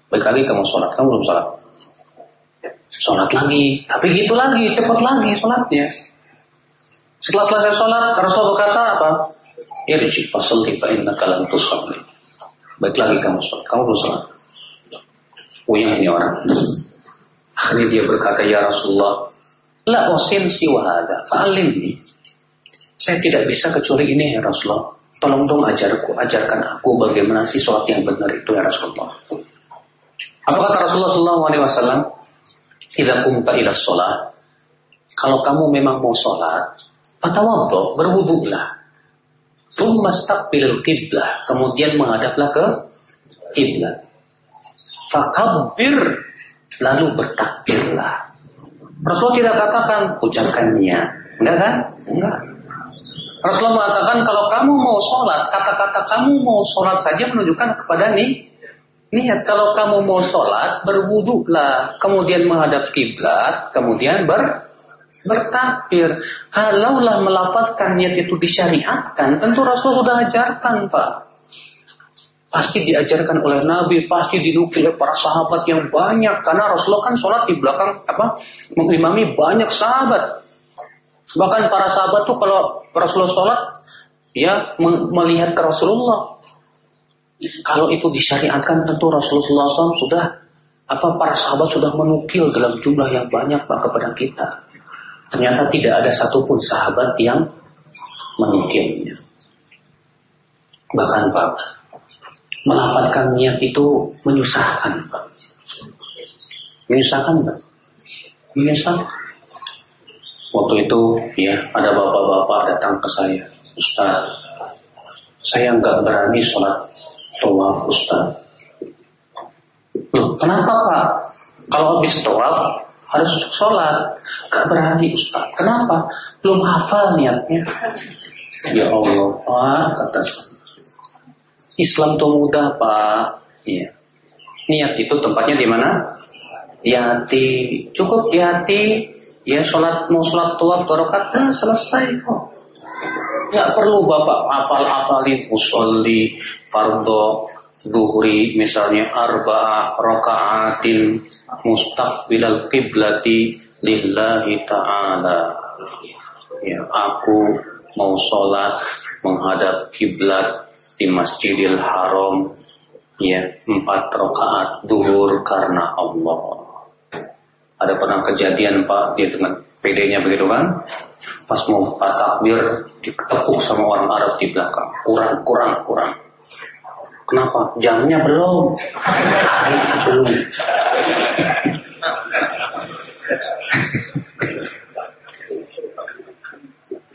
Baik lagi kamu sholat, kamu belum sholat. Sholat lagi, tapi gitu lagi, cepat lagi sholatnya. Setelah selesai sholat, Rasul berkata apa? Irji fasalli fa innaka lam tusalli. Baik lagi kamu sholat, kamu belum sholat. Uyang ini orang. Akhirnya dia berkata, Ya Rasulullah, La usin siwahada, fa'alimni. Saya tidak bisa kecuali ini ya Rasulullah. Tolong dong ajarku, ajarkan aku bagaimana sih sholat yang benar itu ya Rasulullah. Apa kata Rasulullah SAW? Tidak kumta ila sholat. Kalau kamu memang mau sholat, patawabdo, berwuduklah. Summa staqbilil qiblah. Kemudian menghadaplah ke kiblat. Fakabbir. Lalu bertakbirlah. Rasulullah tidak katakan ucapkannya, enggak kan? Enggak. Rasulullah mengatakan kalau kamu mau sholat, kata-kata kamu mau sholat saja menunjukkan kepada nih niat. Kalau kamu mau sholat, berwuduklah, kemudian menghadap kiblat, kemudian ber bertakbir. Kalaulah melafazkan niat itu disyariatkan, tentu Rasul sudah ajarkan, Pak pasti diajarkan oleh Nabi, pasti dinukil oleh para sahabat yang banyak karena Rasulullah kan sholat di belakang apa mengimami banyak sahabat. Bahkan para sahabat tuh kalau Rasulullah sholat ya melihat ke Rasulullah. Kalau itu disyariatkan tentu Rasulullah SAW sudah apa para sahabat sudah menukil dalam jumlah yang banyak pak kepada kita. Ternyata tidak ada satupun sahabat yang menukilnya. Bahkan Pak, melafalkan niat itu menyusahkan. Menyusahkan Pak. Menyusahkan. Waktu itu ya ada bapak-bapak datang ke saya, Ustaz, saya nggak berani sholat tawaf Ustaz. Loh, kenapa Pak? Kalau habis tawaf harus sholat. Gak berani Ustaz. Kenapa? Belum hafal niatnya. Ya Allah, Pak, kata Islam itu mudah, Pak. Iya. Niat itu tempatnya di mana? Di hati. Cukup di hati. Ya sholat mau sholat tua berokat dan selesai kok. Gak perlu bapak apal-apalin usolli fardo zuhri misalnya arba rakaatin mustaqbilal qiblati lillahi ta'ala. Ya, aku mau sholat menghadap kiblat di Masjidil Haram ya empat rakaat duhur karena Allah. Ada pernah kejadian Pak dia dengan PD-nya begitu kan? Pas mau takbir ditepuk sama orang Arab di belakang. Kurang, kurang, kurang. Kenapa? Jamnya belum. Hari belum.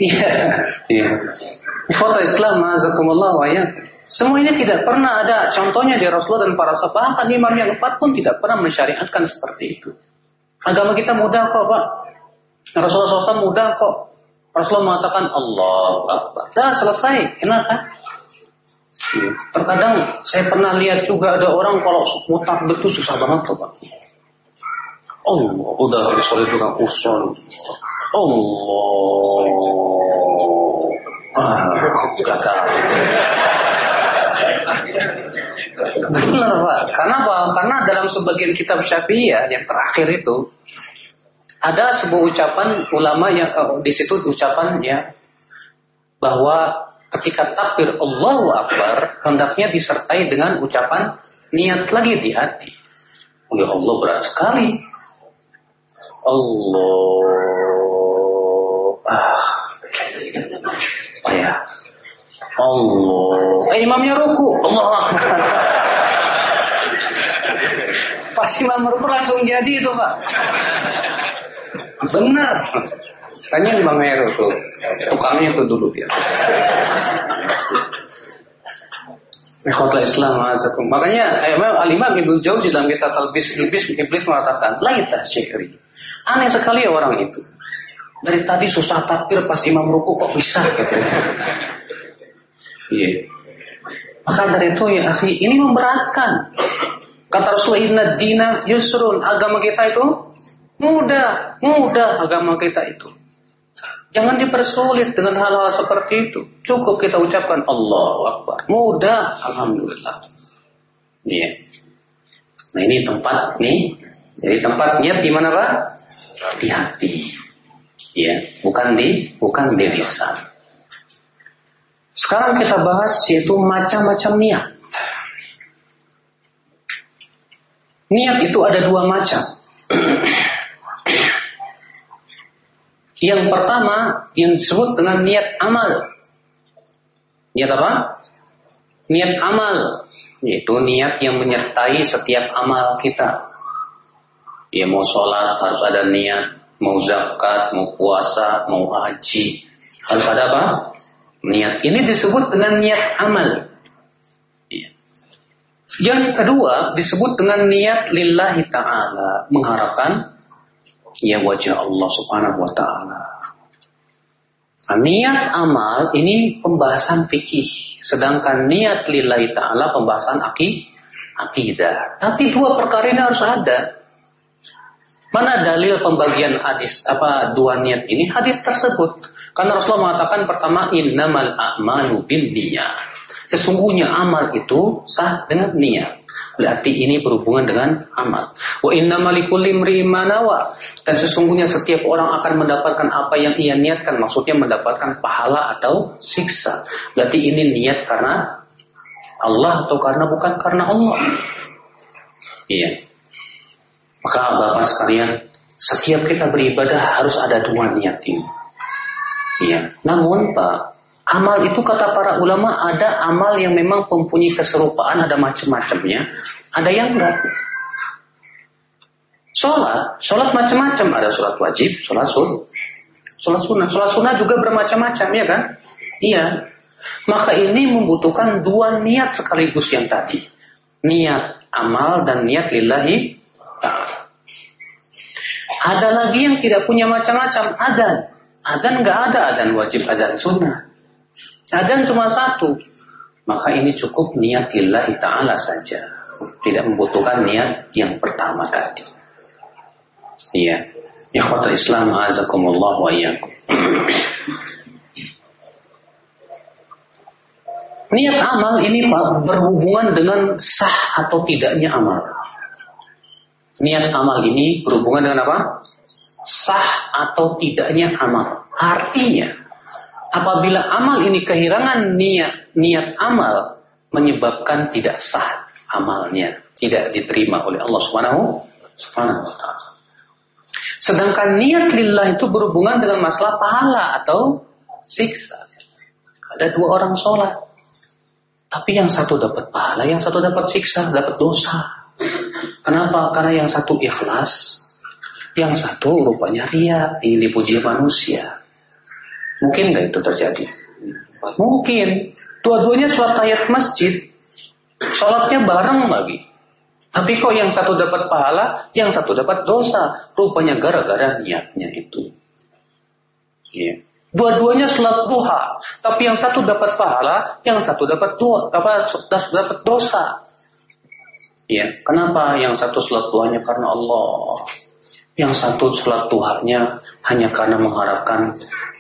Iya. Iya. Foto Islam, azakumullah wa ya. Semua ini tidak pernah ada contohnya di Rasulullah dan para sahabat. Bahkan imam yang empat pun tidak pernah mensyariatkan seperti itu. Agama kita mudah kok, Pak. Rasulullah SAW mudah kok. Rasulullah mengatakan Allah Akbar. Dah selesai. Kenapa? Iya. Terkadang saya pernah lihat juga ada orang kalau mau takbir itu susah banget tuh, Pak. Allah, udah sholat itu kan usul. Allah. Ah, gagal. Benar Pak. Karena apa? Karena dalam sebagian kitab Syafi'iyah yang terakhir itu ada sebuah ucapan ulama yang oh, di situ ucapan ya bahwa ketika takbir Allahu Akbar hendaknya disertai dengan ucapan niat lagi di hati. Ya Allah berat sekali. Allah ah Allah eh imamnya ruku Allah pas imam ruku langsung jadi itu pak benar tanya Imam Heru tuh tukangnya tuh dulu dia Ikhwatul Islam azakum. Makanya Al-Imam Ibnu Jauzi dalam kitab Talbis Iblis Iblis mengatakan, "La syekri." Aneh sekali orang itu. Dari tadi susah takbir pas imam ruku kok bisa gitu. Iya. Maka dari itu ya akhi, ini memberatkan. Kata Rasulullah inna dina yusrun, agama kita itu mudah, mudah agama kita itu. Jangan dipersulit dengan hal-hal seperti itu. Cukup kita ucapkan Allah Akbar. Mudah, Alhamdulillah. Iya. Nah ini tempat nih. Jadi tempat niat di mana Pak? Di hati. Ya, bukan di bukan di lisan. Sekarang kita bahas yaitu macam-macam niat. Niat itu ada dua macam. yang pertama yang disebut dengan niat amal. Niat apa? Niat amal, yaitu niat yang menyertai setiap amal kita. Ya mau sholat harus ada niat, mau zakat, mau puasa, mau haji, harus ada apa? Niat. Ini disebut dengan niat amal. Ya. Yang kedua disebut dengan niat lillahi ta'ala. Mengharapkan ya wajah Allah subhanahu wa ta'ala. Nah, niat amal ini pembahasan fikih. Sedangkan niat lillahi ta'ala pembahasan akid, akidah. Tapi dua perkara ini harus ada. Mana dalil pembagian hadis apa dua niat ini? Hadis tersebut. Karena Rasulullah mengatakan pertama innamal a'malu bin niat. Sesungguhnya amal itu sah dengan niat. Berarti ini berhubungan dengan amal. Wa innamal likulli manawa. Dan sesungguhnya setiap orang akan mendapatkan apa yang ia niatkan. Maksudnya mendapatkan pahala atau siksa. Berarti ini niat karena Allah atau karena bukan karena Allah. Iya. Maka Bapak sekalian, setiap kita beribadah harus ada dua niat ini. Ya. Namun Pak, amal itu kata para ulama ada amal yang memang mempunyai keserupaan, ada macam-macamnya, ada yang enggak. Sholat, sholat macam-macam, ada sholat wajib, sholat sun, sholat sunnah, sholat sunnah juga bermacam-macam ya kan? Iya. Maka ini membutuhkan dua niat sekaligus yang tadi. Niat amal dan niat lillahi ta'ala. Ada lagi yang tidak punya macam-macam adan. Adan nggak ada adan wajib adan sunnah. Adan cuma satu. Maka ini cukup niat lillahi ta'ala saja. Tidak membutuhkan niat yang pertama tadi. Iya. Ikhwatul Islam azakumullah wa. Niat amal ini berhubungan dengan sah atau tidaknya amal. Niat amal ini berhubungan dengan apa? Sah atau tidaknya amal. Artinya, apabila amal ini kehilangan niat niat amal menyebabkan tidak sah amalnya, tidak diterima oleh Allah Subhanahu wa taala. Sedangkan niat lillah itu berhubungan dengan masalah pahala atau siksa. Ada dua orang sholat. Tapi yang satu dapat pahala, yang satu dapat siksa, dapat dosa. Kenapa? Karena yang satu ikhlas, yang satu rupanya ria, ingin dipuji manusia. Mungkin nggak itu terjadi? Mungkin. Dua-duanya sholat ayat masjid, sholatnya bareng lagi. Tapi kok yang satu dapat pahala, yang satu dapat dosa. Rupanya gara-gara niatnya itu. Yeah. Dua-duanya sholat duha, tapi yang satu dapat pahala, yang satu dapat dua, apa dapat dosa. Ya, kenapa yang satu sholat duhanya karena Allah, yang satu sholat duhanya hanya karena mengharapkan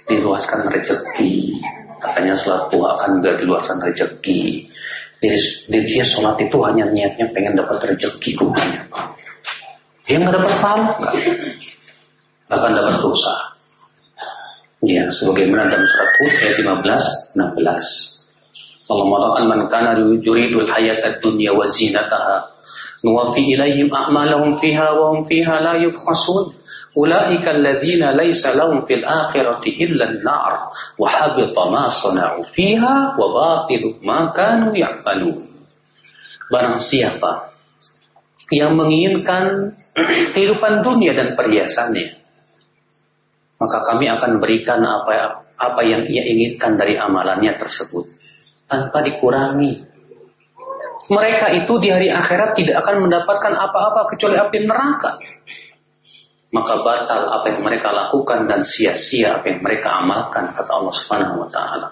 diluaskan rezeki. Katanya sholat duha akan juga diluaskan rezeki. Jadi dia sholat itu hanya niatnya pengen dapat rezeki rupanya. Dia nggak dapat pahala, bahkan dapat dosa. Ya, sebagaimana dalam surat Hud ayat 15, 16. Allah mengatakan man kana yuridul hayata dunya wa zinataha fiha wa hum fiha la yubkhasun. Ulaika alladhina laysa lahum fil akhirati illa an-nar. Wa habita ma sana'u fiha wa batilu ma kanu ya'malun. Barang siapa yang menginginkan kehidupan dunia dan perhiasannya maka kami akan berikan apa apa yang ia inginkan dari amalannya tersebut. Tanpa dikurangi. Mereka itu di hari akhirat tidak akan mendapatkan apa-apa kecuali api neraka. Maka batal apa yang mereka lakukan dan sia-sia apa yang mereka amalkan kata Allah Subhanahu wa taala.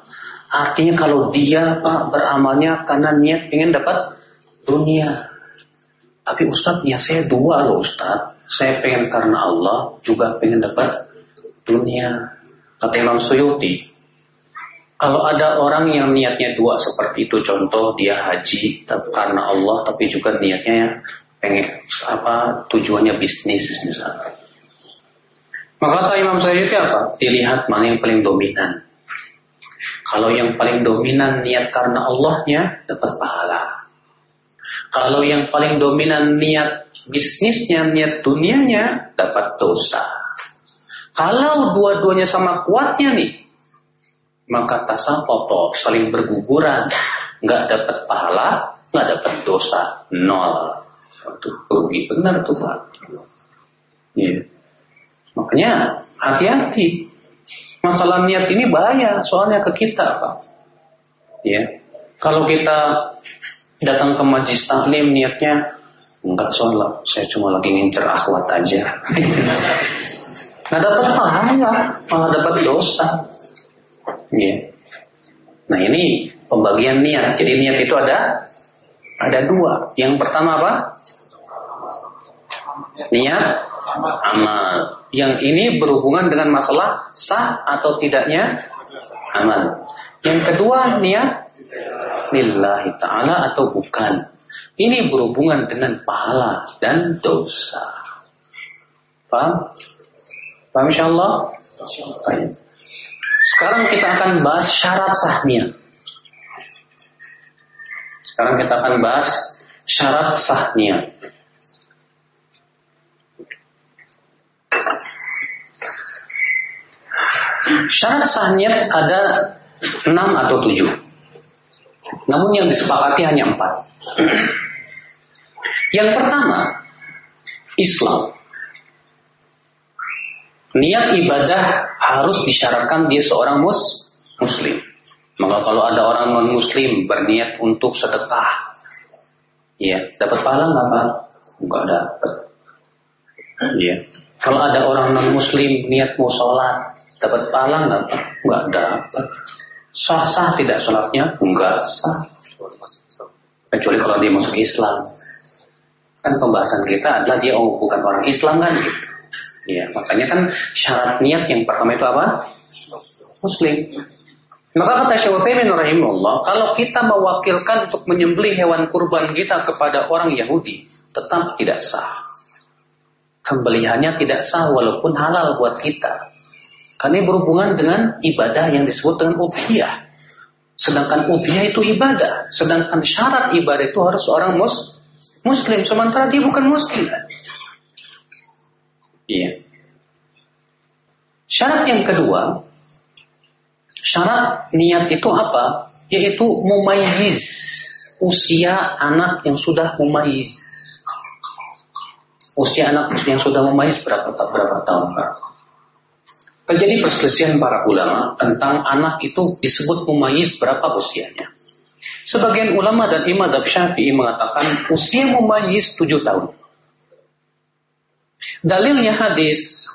Artinya kalau dia Pak beramalnya karena niat ingin dapat dunia. Tapi Ustadz niat saya dua loh Ustadz. Saya pengen karena Allah juga pengen dapat dunia. Kata Imam Suyuti, kalau ada orang yang niatnya dua seperti itu, contoh dia haji karena Allah, tapi juga niatnya pengen apa tujuannya bisnis misalnya. Maka kata Imam Suyuti apa? Dilihat mana yang paling dominan. Kalau yang paling dominan niat karena Allahnya dapat pahala. Kalau yang paling dominan niat bisnisnya, niat dunianya dapat dosa. Kalau dua-duanya sama kuatnya nih, maka tasapoto saling berguguran, nggak dapat pahala, nggak dapat dosa, nol. Itu rugi benar tuh Pak. Ya. Makanya hati-hati. Masalah niat ini bahaya, soalnya ke kita Pak. Ya. Kalau kita datang ke majlis taklim niatnya enggak soal saya cuma lagi ngincer akhwat aja. Nggak dapat pahala, malah dapat dosa. Ya. Nah ini pembagian niat. Jadi niat itu ada ada dua. Yang pertama apa? Niat amal. Yang ini berhubungan dengan masalah sah atau tidaknya amal. Yang kedua niat lillahi ta'ala atau bukan. Ini berhubungan dengan pahala dan dosa. Paham? Paham insyaAllah? Sekarang kita akan bahas syarat sahnya. Sekarang kita akan bahas syarat sahnya. Syarat sahnya ada enam atau tujuh. Namun yang disepakati hanya empat. Yang pertama, Islam. Niat ibadah harus disyaratkan dia seorang mus muslim. Maka kalau ada orang non muslim berniat untuk sedekah, ya dapat pahala nggak pak? Enggak dapat. Ya. Kalau ada orang non muslim niat mau sholat, dapat pahala nggak pak? Nggak dapat. Sah sah tidak sholatnya? Enggak sah. Kecuali kalau dia masuk Islam. Kan pembahasan kita adalah dia oh, bukan orang Islam kan gitu. Ya, makanya kan syarat niat yang pertama itu apa? Muslim. Maka kata Syekh Utsaimin rahimahullah, kalau kita mewakilkan untuk menyembelih hewan kurban kita kepada orang Yahudi, tetap tidak sah. Kembeliannya tidak sah walaupun halal buat kita. Karena berhubungan dengan ibadah yang disebut dengan ubhiyah. Sedangkan ubhiyah itu ibadah. Sedangkan syarat ibadah itu harus orang mus muslim. Sementara dia bukan muslim. Iya. Syarat yang kedua, Syarat niat itu apa? Yaitu mumayyiz. Usia anak yang sudah mumayyiz. Usia anak yang sudah mumayyiz berapa, berapa tahun? Terjadi perselisihan para ulama tentang anak itu disebut mumayyiz berapa usianya. Sebagian ulama dan imam Syafi'i mengatakan usia mumayyiz 7 tahun. Dalilnya hadis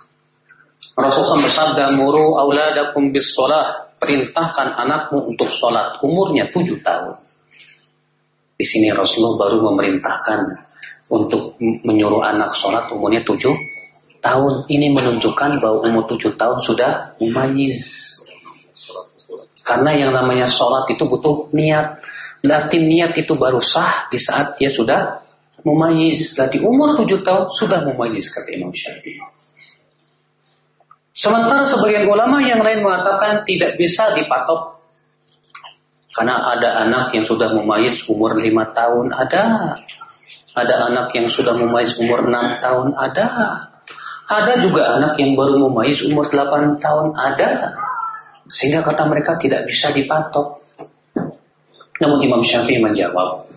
Rasulullah bersabda muru auladakum bis sholah perintahkan anakmu untuk sholat umurnya tujuh tahun. Di sini Rasulullah baru memerintahkan untuk menyuruh anak sholat umurnya tujuh tahun. Ini menunjukkan bahwa umur tujuh tahun sudah mumayyiz. Karena yang namanya sholat itu butuh niat. Berarti niat itu baru sah di saat dia sudah mumayyiz. Berarti umur tujuh tahun sudah mumayyiz kata Imam Syafi'i. Sementara sebagian ulama yang lain mengatakan tidak bisa dipatok karena ada anak yang sudah memayis umur lima tahun ada, ada anak yang sudah memayis umur enam tahun ada, ada juga anak yang baru memayis umur delapan tahun ada, sehingga kata mereka tidak bisa dipatok. Namun Imam Syafi'i menjawab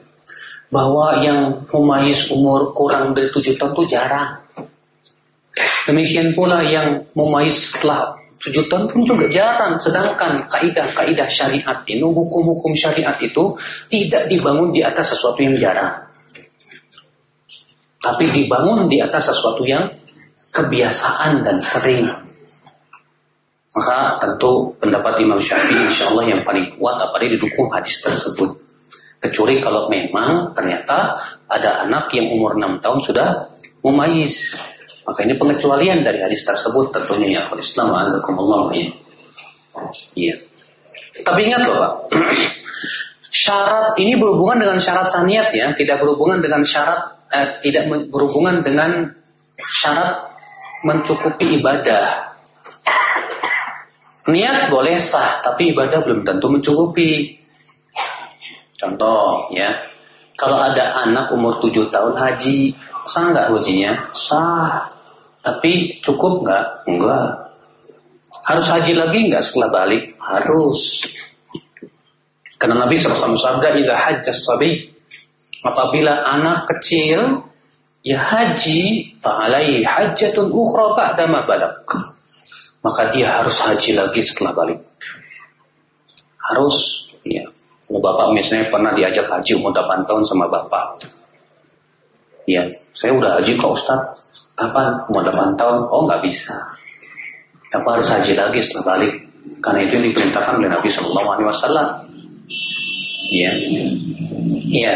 bahwa yang memayis umur kurang dari tujuh tahun itu jarang. Demikian pula yang memais setelah tujuh tahun pun juga jarang. Sedangkan kaidah-kaidah syariat ini, hukum-hukum syariat itu tidak dibangun di atas sesuatu yang jarang. Tapi dibangun di atas sesuatu yang kebiasaan dan sering. Maka tentu pendapat Imam Syafi'i insya Allah yang paling kuat apalagi didukung hadis tersebut. Kecuali kalau memang ternyata ada anak yang umur 6 tahun sudah memais maka ini pengecualian dari hadis tersebut tentunya ya Islam azakumullah ya. Iya. Tapi ingat loh Pak. syarat ini berhubungan dengan syarat saniat ya, tidak berhubungan dengan syarat eh, tidak berhubungan dengan syarat mencukupi ibadah. Niat boleh sah, tapi ibadah belum tentu mencukupi. Contoh ya, kalau ada anak umur 7 tahun haji, sah nggak hajinya? Sah. Tapi cukup nggak? Enggak. Harus haji lagi nggak setelah balik? Harus. Karena Nabi SAW sabda, "Ila hajjas sabi." Apabila anak kecil ya haji, fa'alai hajjatun ukhra ba'da ma balak. Maka dia harus haji lagi setelah balik. Harus, ya. Bapak misalnya pernah diajak haji umur 8 tahun sama bapak. Ya, saya udah haji kok Ustaz. Kapan? Umur 8 tahun? Oh nggak bisa. Apa harus haji lagi setelah balik? Karena itu yang diperintahkan oleh Nabi Shallallahu Alaihi Wasallam. Iya. Iya.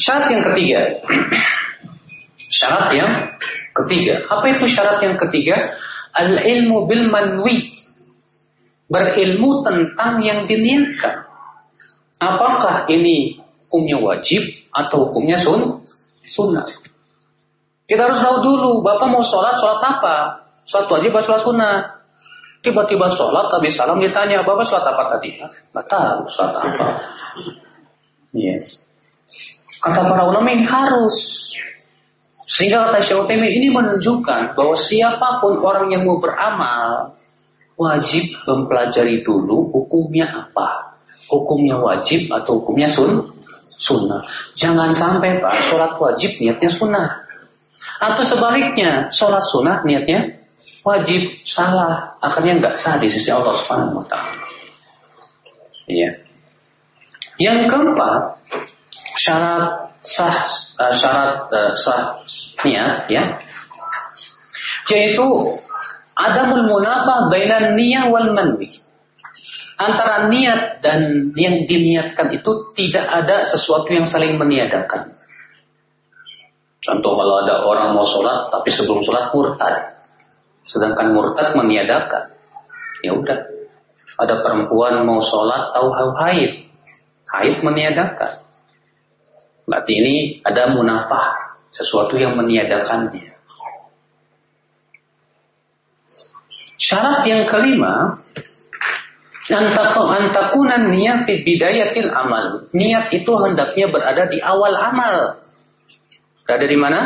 Syarat yang ketiga. Syarat yang ketiga. Apa itu syarat yang ketiga? Al ilmu bil manwi. Berilmu tentang yang diniatkan. Apakah ini hukumnya wajib atau hukumnya sun? sunnah? Kita harus tahu dulu, Bapak mau sholat, sholat apa? Sholat wajib atau sholat sunnah? Tiba-tiba sholat, habis salam ditanya, Bapak sholat apa tadi? Nggak tahu sholat apa. Yes. Kata para ulama ini harus. Sehingga kata Syekh ini menunjukkan bahwa siapa pun orang yang mau beramal, wajib mempelajari dulu hukumnya apa. Hukumnya wajib atau hukumnya sun, sunnah. Jangan sampai Pak, sholat wajib niatnya sunnah. Atau sebaliknya, sholat sunnah niatnya wajib, salah. Akhirnya nggak sah di sisi Allah Subhanahu wa taala. Ya. Yang keempat, syarat sah uh, syarat uh, sah niat ya yaitu adamul munafah bainan niyah wal manwi antara niat dan yang diniatkan itu tidak ada sesuatu yang saling meniadakan. Contoh kalau ada orang mau sholat tapi sebelum sholat murtad. Sedangkan murtad meniadakan. Ya udah. Ada perempuan mau sholat tahu haid. Haid meniadakan. Berarti ini ada munafah, sesuatu yang meniadakannya. Syarat yang kelima, antakunan niat fi bidayatil amal. Niat itu hendaknya berada di awal amal. Berada di mana?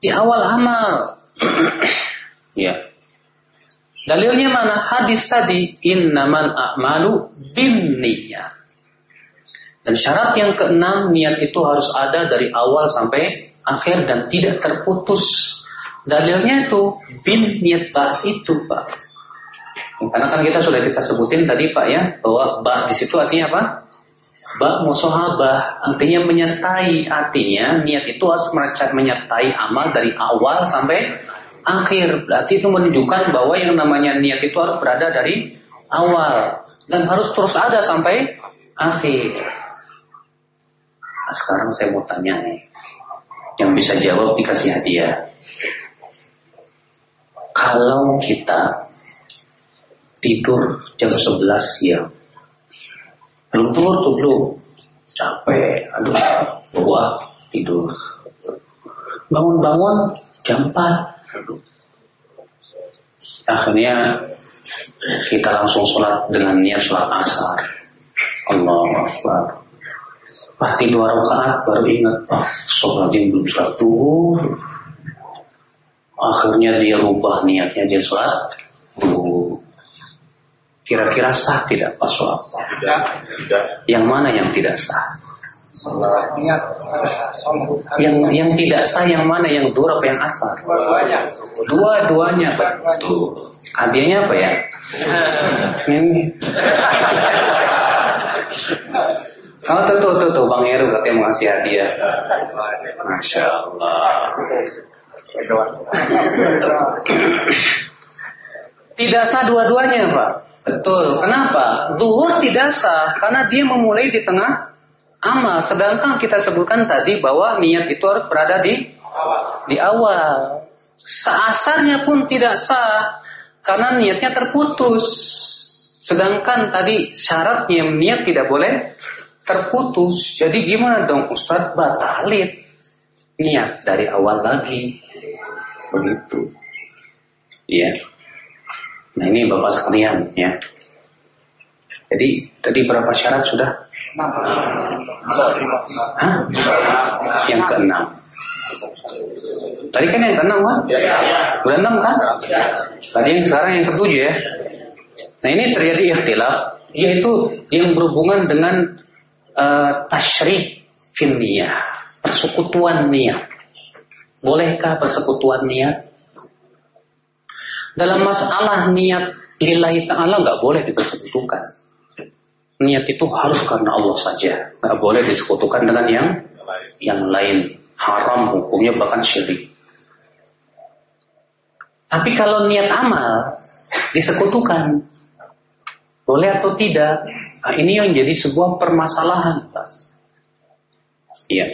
Di awal amal. ya. Dalilnya mana? Hadis tadi, innamal a'malu bin niyat. Dan syarat yang keenam, niat itu harus ada dari awal sampai akhir dan tidak terputus. Dalilnya itu bin niat itu, Pak. Karena kan kita sudah kita sebutin tadi, Pak ya, bahwa bah di situ artinya apa? Ba musohabah artinya menyertai, artinya niat itu harus menyertai amal dari awal sampai akhir. Berarti itu menunjukkan bahwa yang namanya niat itu harus berada dari awal dan harus terus ada sampai akhir. Nah, sekarang saya mau tanya nih. Yang bisa jawab dikasih hadiah. Kalau kita tidur jam 11 siang. Belum tidur tuh belum. Capek, aduh, bawa tidur. Bangun-bangun jam 4. Aduh. Akhirnya kita langsung sholat dengan niat sholat asar. Allah Akbar. Pasti dua rakaat baru ingat, ah sholat belum sholat duhur. Akhirnya dia rubah niatnya jadi sholat. Kira-kira sah tidak pas sholat? Tidak. tidak. Yang mana yang tidak sah? Yang yang tidak sah yang mana yang duhur apa yang asar? Dua-duanya. Dua-duanya betul. Artinya apa ya? Ini. Oh tuh tuh tuh, tuh Bang Heru katanya mau ngasih hadiah. Masya Allah. tidak sah dua-duanya Pak. Betul. Kenapa? Zuhur tidak sah karena dia memulai di tengah amal. Sedangkan kita sebutkan tadi bahwa niat itu harus berada di di awal. Seasarnya pun tidak sah karena niatnya terputus. Sedangkan tadi syaratnya niat tidak boleh terputus. Jadi gimana dong Ustadz batalin niat dari awal lagi. Begitu. Ya. Nah ini Bapak sekalian ya. Jadi tadi berapa syarat sudah? Hah? Yang keenam. Tadi kan yang keenam kan? Udah enam kan? Tadi yang sekarang yang ketujuh ya. Nah ini terjadi ikhtilaf, yaitu yang berhubungan dengan uh, tasyrik fil persekutuan niat. Bolehkah persekutuan niat? Dalam masalah niat lillahi ta'ala nggak boleh dipersekutukan. Niat itu harus karena Allah saja, nggak boleh disekutukan dengan yang yang lain. Haram hukumnya bahkan syirik. Tapi kalau niat amal disekutukan, boleh atau tidak? Nah, ini yang jadi sebuah permasalahan, Pak. Ya.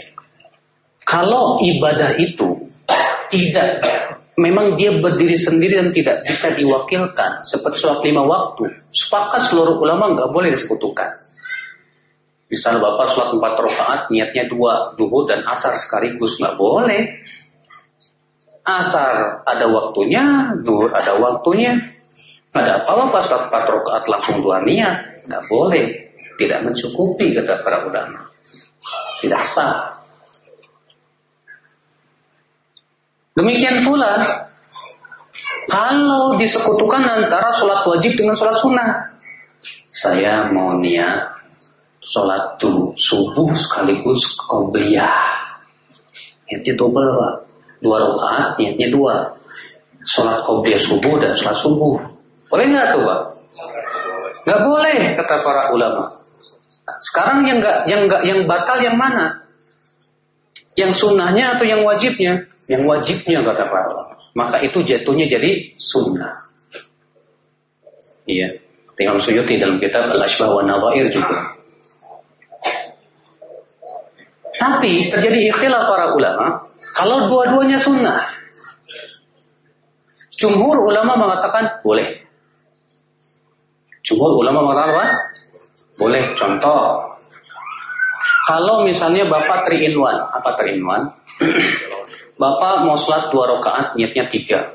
Kalau ibadah itu tidak memang dia berdiri sendiri dan tidak bisa diwakilkan seperti sholat lima waktu, sepakat seluruh ulama nggak boleh disekutukan. Misal bapak sholat empat rakaat, niatnya dua duhur dan asar sekaligus nggak boleh. Asar ada waktunya, duhur ada waktunya. Ada apa-apa sholat empat rakaat langsung dua niat. Tidak boleh. Tidak mencukupi kata para ulama. Tidak sah. Demikian pula kalau disekutukan antara sholat wajib dengan sholat sunnah. Saya mau niat sholat tuh subuh sekaligus qobliyah. Niatnya double pak. Dua rakaat niatnya dua. Sholat qobliyah subuh dan sholat subuh. Boleh nggak tuh pak? Nggak boleh kata para ulama. Sekarang yang nggak yang nggak yang batal yang mana? Yang sunnahnya atau yang wajibnya? Yang wajibnya kata para ulama. Maka itu jatuhnya jadi sunnah. Iya. Tinggal Suyuti dalam kitab Al-Ashbah wa Nawair juga. Tapi terjadi ikhtilaf para ulama kalau dua-duanya sunnah. Jumhur ulama mengatakan boleh. Jumhur ulama mengatakan apa? Boleh. Contoh, kalau misalnya Bapak 3 in apa 3 in Bapak mau sholat dua rakaat, niatnya tiga.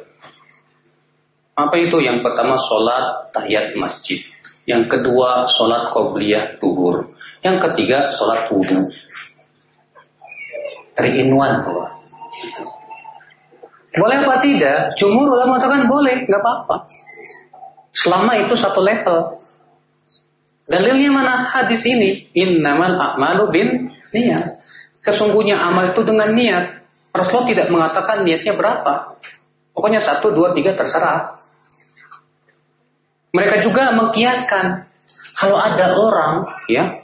Apa itu? Yang pertama sholat tahiyat masjid. Yang kedua sholat qobliyah tuhur. Yang ketiga sholat wudhu. 3 in Boleh apa tidak? Jumhur ulama mengatakan boleh, nggak apa-apa. Selama itu satu level. Dalilnya mana? Hadis ini. Innamal a'malu bin niat. Sesungguhnya amal itu dengan niat. Rasulullah tidak mengatakan niatnya berapa. Pokoknya satu, dua, tiga terserah. Mereka juga mengkiaskan. Kalau ada orang ya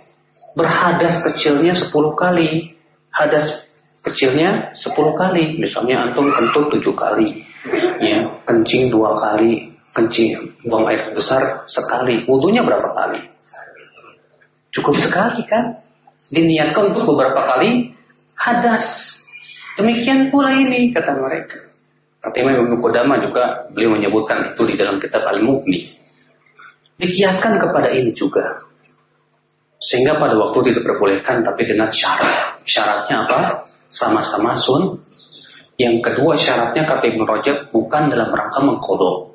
berhadas kecilnya sepuluh kali. Hadas kecilnya sepuluh kali. Misalnya antum kentut tujuh kali. Ya, kencing dua kali, kencing buang air besar sekali, wudhunya berapa kali? Cukup sekali kan? Diniatkan untuk beberapa kali hadas. Demikian pula ini kata mereka. Kata Imam Ibnu Qudamah juga beliau menyebutkan itu di dalam kitab Al-Mughni. Dikiaskan kepada ini juga. Sehingga pada waktu tidak diperbolehkan tapi dengan syarat. Syaratnya apa? Sama-sama sun. Yang kedua syaratnya kata Ibnu Rajab bukan dalam rangka mengkodok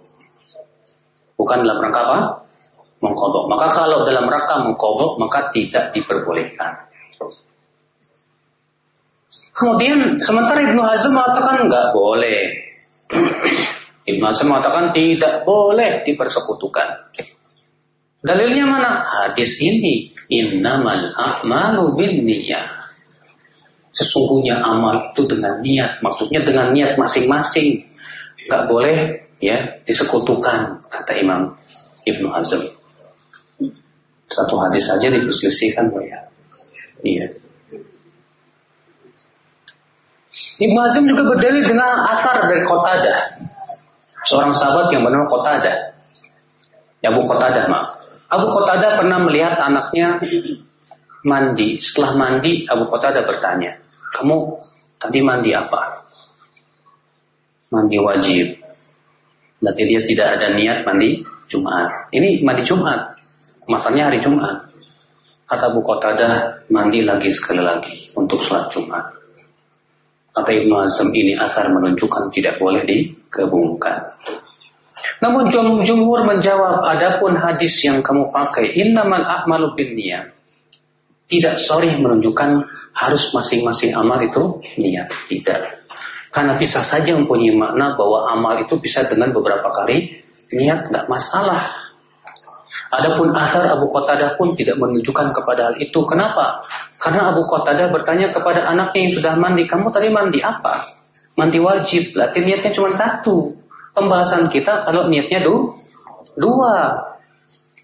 bukan dalam rangka apa? Mengkodok. Maka kalau dalam rangka mengkodok, maka tidak diperbolehkan. Kemudian sementara Ibnu Hazm mengatakan nggak boleh. Ibnu Hazm mengatakan tidak boleh dipersekutukan. Dalilnya mana? Hadis ini innamal a'malu bin niat. Sesungguhnya amal itu dengan niat, maksudnya dengan niat masing-masing. Nggak boleh ya disekutukan kata Imam Ibnu Hazm. Satu hadis saja diperselisihkan ya. Iya. Ibnu Hazm juga berdalil dengan asar dari Qatadah. Seorang sahabat yang bernama Qatadah. Ya Abu Qatadah, maaf. Abu Qatadah pernah melihat anaknya mandi. Setelah mandi, Abu Qatadah bertanya, "Kamu tadi mandi apa?" Mandi wajib. Berarti dia tidak ada niat mandi Jumat. Ini mandi Jumat. Masalahnya hari Jumat. Kata Bu Qatadah, mandi lagi sekali lagi untuk sholat Jumat. Kata Ibnu Azam ini asar menunjukkan tidak boleh dikebungkan. Namun jumhur menjawab, adapun hadis yang kamu pakai, innamal a'malu bin niat. Tidak sorry menunjukkan harus masing-masing amal itu niat. Tidak. Karena bisa saja mempunyai makna bahwa amal itu bisa dengan beberapa kali niat nggak masalah. Adapun asar Abu Qatadah pun tidak menunjukkan kepada hal itu. Kenapa? Karena Abu Qatadah bertanya kepada anaknya yang sudah mandi, kamu tadi mandi apa? Mandi wajib, berarti niatnya cuma satu. Pembahasan kita kalau niatnya du, dua.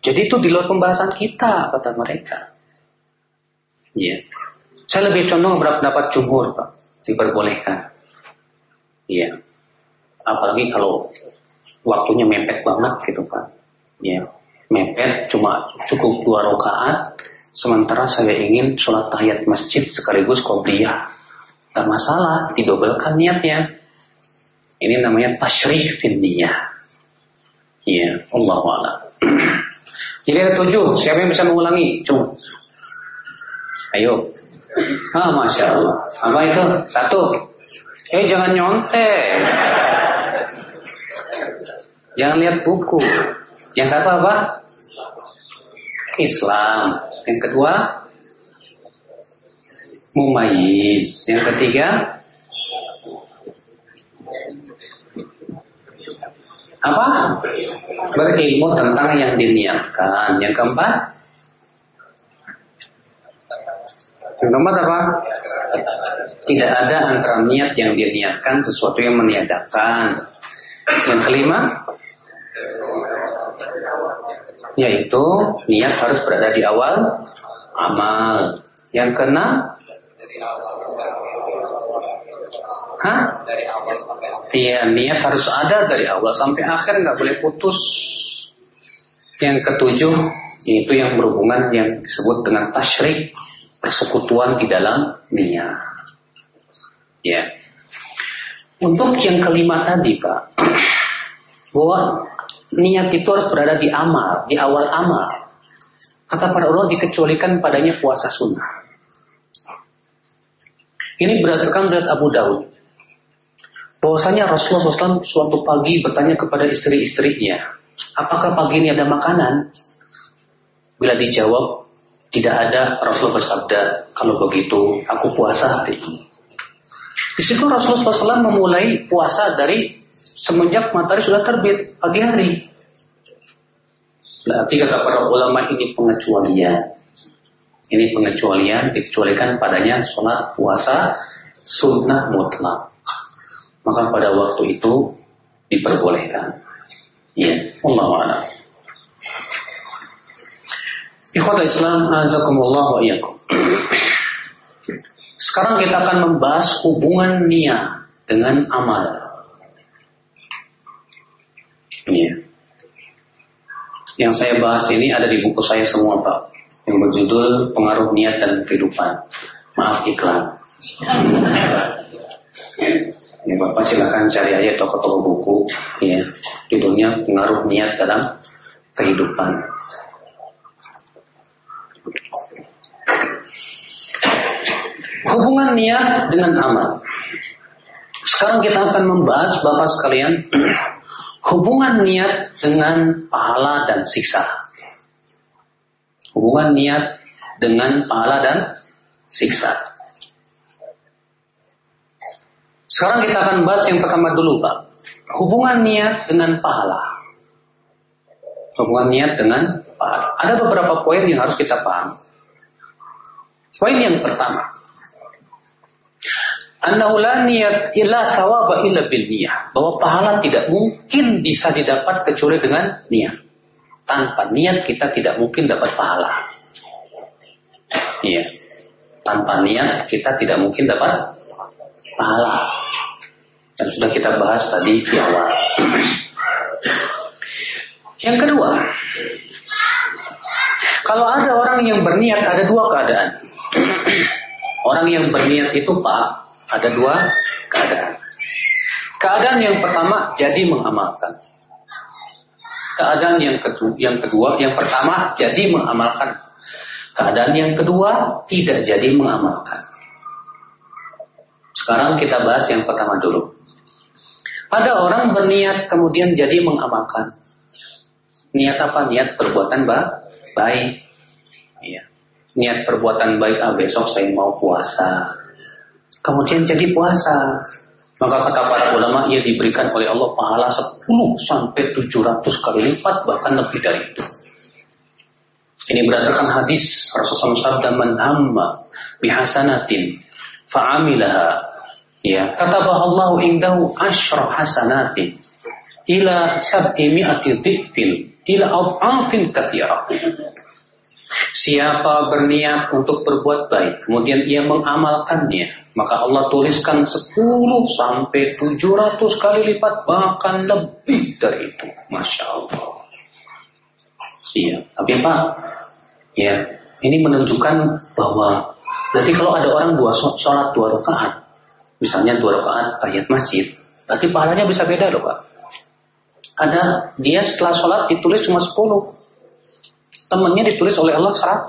Jadi itu di luar pembahasan kita, kata mereka. Iya. Saya lebih condong berpendapat jumhur, Pak. Diperbolehkan. Iya. Apalagi kalau waktunya mepet banget gitu kan. Ya, mepet cuma cukup dua rakaat. Sementara saya ingin sholat tahiyat masjid sekaligus qobliyah. Tak masalah, didobelkan niatnya. Ini namanya tasyrik fin niyah. Iya, Allah Allah. Jadi ada tujuh, siapa yang bisa mengulangi? Cuma. Ayo. Ah, Masya Allah. Apa itu? Satu. Eh jangan nyontek. Jangan lihat buku. Yang satu apa? Islam. Yang kedua mumayyiz. Yang ketiga apa? Berilmu tentang yang diniatkan. Yang keempat Yang keempat apa? Tidak ada antara niat yang dia niatkan sesuatu yang meniadakan. Yang kelima, Yaitu niat harus berada di awal amal. Yang kena Hah? Iya, niat harus ada dari awal sampai akhir, nggak boleh putus. Yang ketujuh, itu yang berhubungan yang disebut dengan tasyrik, persekutuan di dalam niat. Ya. Untuk yang kelima tadi, Pak, bahwa niat itu harus berada di amal, di awal amal. Kata para ulama dikecualikan padanya puasa sunnah. Ini berdasarkan dari Abu Daud bahwasanya Rasulullah SAW suatu pagi bertanya kepada istri-istrinya, apakah pagi ini ada makanan? Bila dijawab, tidak ada, Rasulullah bersabda, kalau begitu aku puasa hari ini. Di situ Rasulullah SAW memulai puasa dari semenjak matahari sudah terbit pagi hari. Berarti kata para ulama ini pengecualian. Ini pengecualian dikecualikan padanya sholat puasa sunnah mutlak maka pada waktu itu diperbolehkan. Ya, Allah a'lam. Ikhwata Islam, azakumullah wa iyyakum. Sekarang kita akan membahas hubungan niat dengan amal. Ya. Yang saya bahas ini ada di buku saya semua, Pak. Yang berjudul Pengaruh Niat dan Kehidupan. Maaf iklan. Ya, Bapak silakan cari aja toko-toko buku ya. Judulnya pengaruh niat dalam kehidupan. Hubungan niat dengan amal. Sekarang kita akan membahas Bapak sekalian hubungan niat dengan pahala dan siksa. Hubungan niat dengan pahala dan siksa. Sekarang kita akan bahas yang pertama dulu Pak. Hubungan niat dengan pahala. Hubungan niat dengan pahala. Ada beberapa poin yang harus kita paham. Poin yang pertama. Annahu la niyat illa thawaba bil niyah. Bahwa pahala tidak mungkin bisa didapat kecuali dengan niat. Tanpa niat kita tidak mungkin dapat pahala. Iya. Tanpa niat kita tidak mungkin dapat pahala. Dan sudah kita bahas tadi di awal. Yang kedua, kalau ada orang yang berniat ada dua keadaan. orang yang berniat itu Pak, ada dua keadaan. Keadaan yang pertama jadi mengamalkan. Keadaan yang kedua, yang kedua, yang pertama jadi mengamalkan. Keadaan yang kedua tidak jadi mengamalkan. Sekarang kita bahas yang pertama dulu. Ada orang berniat kemudian jadi mengamalkan. Niat apa? Niat perbuatan baik. Ya. Niat perbuatan baik, ah besok saya mau puasa. Kemudian jadi puasa. Maka kata para ulama, ia diberikan oleh Allah pahala 10 sampai 700 kali lipat, bahkan lebih dari itu. Ini berdasarkan hadis Rasulullah SAW man hamma bihasanatin fa'amilaha Ya, kata Allah indahu asyra hasanati ila sab'i mi'ati dhifin ila ad'afin kathira. Siapa berniat untuk berbuat baik, kemudian ia mengamalkannya, maka Allah tuliskan 10 sampai 700 kali lipat, bahkan lebih dari itu. Masya Allah. Iya, tapi Pak, ya, ini menunjukkan bahwa nanti kalau ada orang dua sholat dua rakaat, misalnya dua rakaat tahiyat masjid, berarti pahalanya bisa beda loh pak. Ada dia setelah sholat ditulis cuma 10 temennya ditulis oleh Allah 100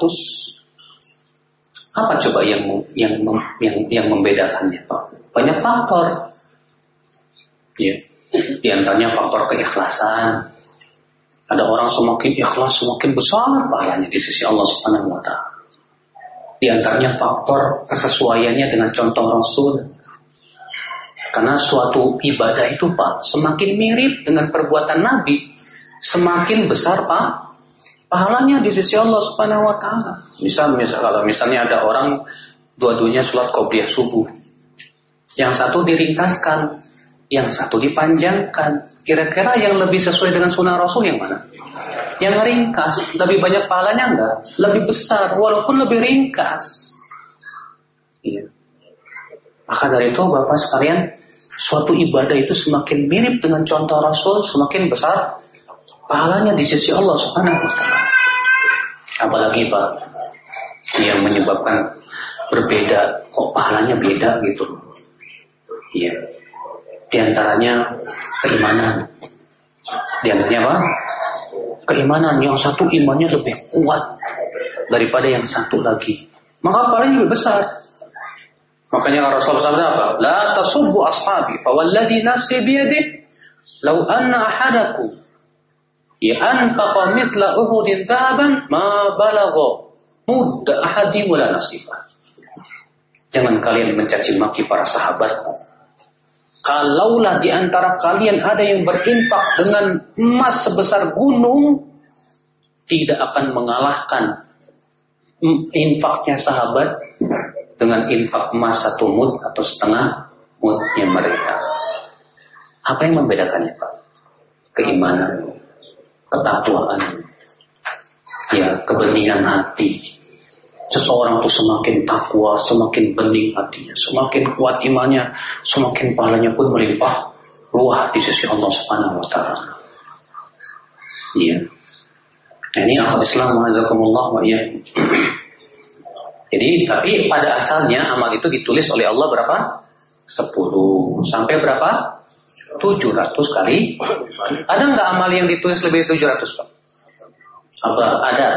apa coba yang yang yang yang membedakannya pak? Banyak faktor. Ya. Di antaranya faktor keikhlasan. Ada orang semakin ikhlas semakin besar pahalanya di sisi Allah Subhanahu wa taala. Di antaranya faktor kesesuaiannya dengan contoh Rasul. Karena suatu ibadah itu Pak, semakin mirip dengan perbuatan Nabi, semakin besar Pak pahalanya di sisi Allah Subhanahu wa taala. Misal, misal kalau misalnya ada orang dua-duanya sholat qobliyah subuh. Yang satu diringkaskan, yang satu dipanjangkan. Kira-kira yang lebih sesuai dengan sunnah Rasul yang mana? Yang ringkas, lebih banyak pahalanya enggak? Lebih besar, walaupun lebih ringkas. Iya. Maka dari itu Bapak sekalian, suatu ibadah itu semakin mirip dengan contoh Rasul, semakin besar pahalanya di sisi Allah Subhanahu wa taala. Apalagi Pak yang menyebabkan berbeda, kok pahalanya beda gitu. Iya. Di antaranya keimanan. Di antaranya apa? keimanan yang satu imannya lebih kuat daripada yang satu lagi. Maka paling lebih besar. Makanya Rasulullah SAW apa? La tasubbu ashabi fa walladhi nafsi biyadih law anna ahadakum ya mithla uhudin dhahaban ma balagha mudda ahadi wala nasifah. Jangan kalian mencaci maki para sahabatku Kalaulah di antara kalian ada yang berinfak dengan emas sebesar gunung, tidak akan mengalahkan infaknya sahabat dengan infak emas satu mud atau setengah mudnya mereka. Apa yang membedakannya Pak? Keimanan, ketakwaan, ya kebeningan hati, Seseorang itu semakin takwa, semakin bening hatinya, semakin kuat imannya, semakin pahalanya pun melimpah ruah di sisi Allah Subhanahu wa taala. Iya. Ini akal Islam wa iya. Jadi tapi pada asalnya amal itu ditulis oleh Allah berapa? 10 sampai berapa? 700 kali. Ada nggak amal yang ditulis lebih dari 700 Pak? Apa? Ada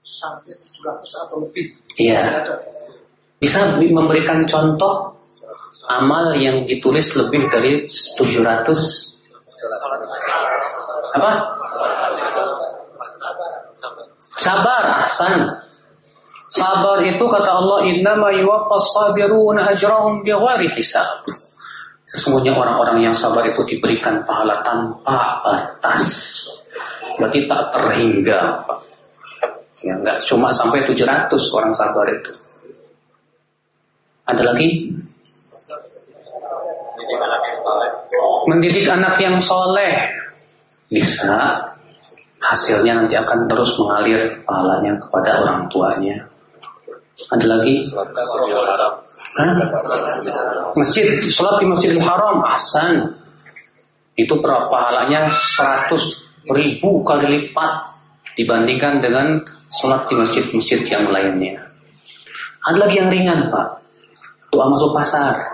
sampai 700 atau lebih. Iya. Bisa memberikan contoh amal yang ditulis lebih dari 700 apa? Sabar, Hasan. Sabar itu kata Allah innama yuwaffas sabiruna ajrahum bighairi hisab. Sesungguhnya orang-orang yang sabar itu diberikan pahala tanpa batas. Berarti tak terhingga. Ya, nggak cuma sampai 700 orang sabar itu. Ada lagi? Mendidik anak yang soleh bisa hasilnya nanti akan terus mengalir pahalanya kepada orang tuanya. Ada lagi? Hah? Masjid, sholat di Masjidil Haram, asan. Itu pahalanya 100 ribu kali lipat dibandingkan dengan sholat di masjid-masjid yang lainnya. Ada lagi yang ringan Pak, doa masuk pasar.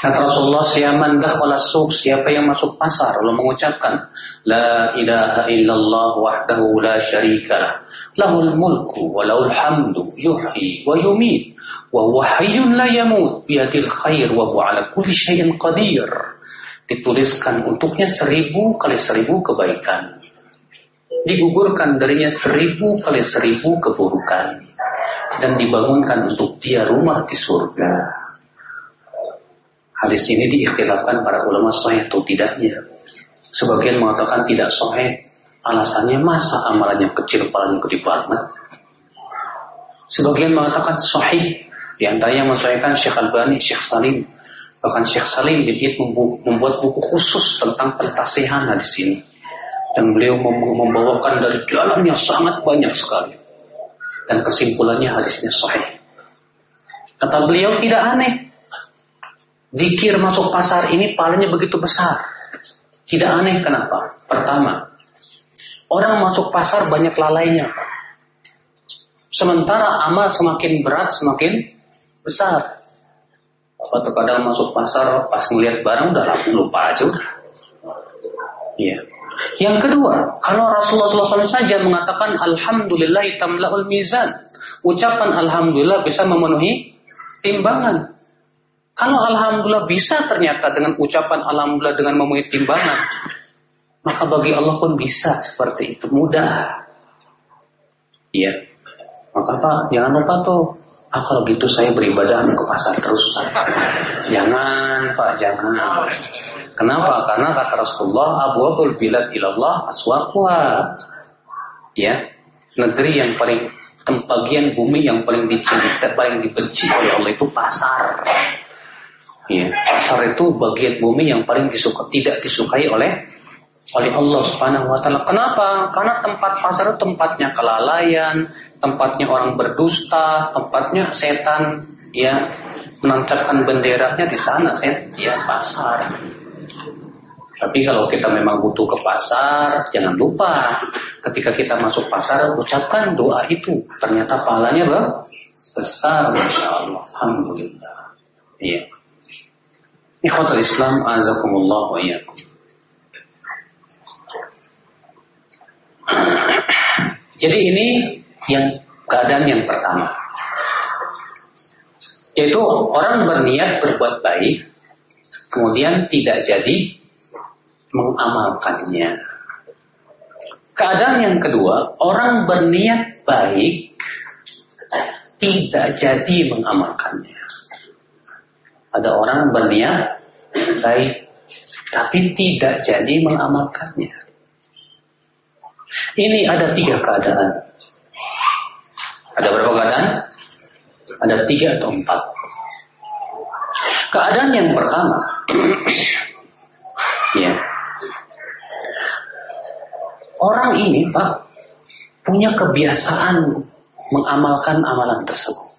Kata Rasulullah, siaman dakhala suq, siapa yang masuk pasar lalu mengucapkan la ilaha illallah wahdahu la syarika lahul mulku wa lahul hamdu yuhyi wa yumit wa huwa hayyun la yamut biyadil khair wa huwa ala kulli syai'in qadir. Dituliskan untuknya seribu kali seribu kebaikan digugurkan darinya seribu kali seribu keburukan dan dibangunkan untuk dia rumah di surga. Hadis ini diikhtilafkan para ulama sahih atau tidaknya. Sebagian mengatakan tidak sahih, alasannya masa amalannya kecil paling gede banget. Sebagian mengatakan sahih, di antaranya mensahihkan Syekh Albani, Syekh Salim. Bahkan Syekh Salim membuat buku khusus tentang pentasihan hadis ini dan beliau membawakan dari jalan yang sangat banyak sekali. Dan kesimpulannya hadisnya sahih. Kata beliau tidak aneh. Dikir masuk pasar ini palanya begitu besar. Tidak aneh kenapa? Pertama, orang masuk pasar banyak lalainya. Sementara amal semakin berat semakin besar. Bapak terkadang masuk pasar pas ngeliat barang udah lupa aja udah. Iya. Yang kedua, kalau Rasulullah SAW saja mengatakan Alhamdulillah tamla'ul mizan. Ucapan Alhamdulillah bisa memenuhi timbangan. Kalau Alhamdulillah bisa ternyata dengan ucapan Alhamdulillah dengan memenuhi timbangan. Maka bagi Allah pun bisa seperti itu. Mudah. Iya. Maka Pak, jangan lupa tuh. Ah kalau gitu saya beribadah ke pasar terus. Jangan Pak, jangan. Kenapa? Karena kata Rasulullah, abwatul bilad ilallah aswaquha. Ya, negeri yang paling bagian bumi yang paling dicintai, paling dibenci oleh Allah itu pasar. Ya, pasar itu bagian bumi yang paling disuka, tidak disukai oleh oleh Allah Subhanahu wa taala. Kenapa? Karena tempat pasar itu tempatnya kelalaian, tempatnya orang berdusta, tempatnya setan ya menancapkan benderanya di sana, set ya pasar. Tapi kalau kita memang butuh ke pasar, jangan lupa ketika kita masuk pasar ucapkan doa itu. Ternyata pahalanya besar, masya. Alhamdulillah. Iya. Ikhwatul Islam, azakumullah wa iyyakum. Jadi ini yang keadaan yang pertama. Yaitu orang berniat berbuat baik, kemudian tidak jadi mengamalkannya. Keadaan yang kedua, orang berniat baik, tidak jadi mengamalkannya. Ada orang berniat baik, tapi tidak jadi mengamalkannya. Ini ada tiga keadaan. Ada berapa keadaan? Ada tiga atau empat. Keadaan yang pertama, ya, orang ini pak punya kebiasaan mengamalkan amalan tersebut,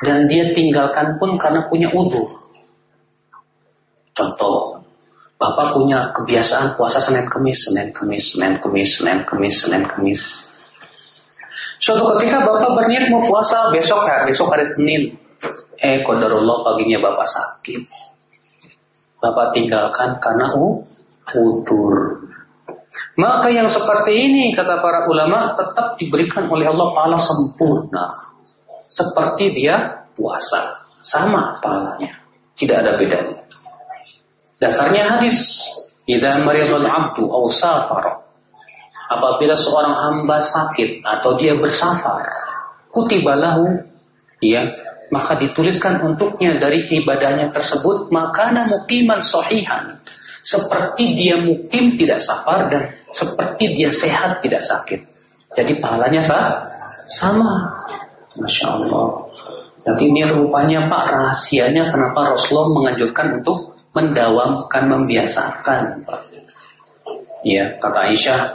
dan dia tinggalkan pun karena punya udur. Contoh, Bapak punya kebiasaan puasa Senin Kemis, Senin Kemis, Senin Kemis, Senin Kemis, Senin Kemis. Suatu ketika Bapak berniat mau puasa besok hari, besok hari Senin. Eh, kodarullah paginya Bapak sakit. Bapak tinggalkan karena udur. Maka yang seperti ini kata para ulama tetap diberikan oleh Allah pahala sempurna. Seperti dia puasa. Sama pahalanya. Tidak ada bedanya. Dasarnya hadis, "Idza maridul 'abdu aw safara." Apabila seorang hamba sakit atau dia bersafar, kutibalahu ya, maka dituliskan untuknya dari ibadahnya tersebut makana mukiman sohihan seperti dia mukim tidak safar dan seperti dia sehat tidak sakit. Jadi pahalanya sah? sama. Masya Allah. Jadi ini rupanya Pak rahasianya kenapa Rasulullah menganjurkan untuk mendawamkan, membiasakan. Ya, kata Aisyah,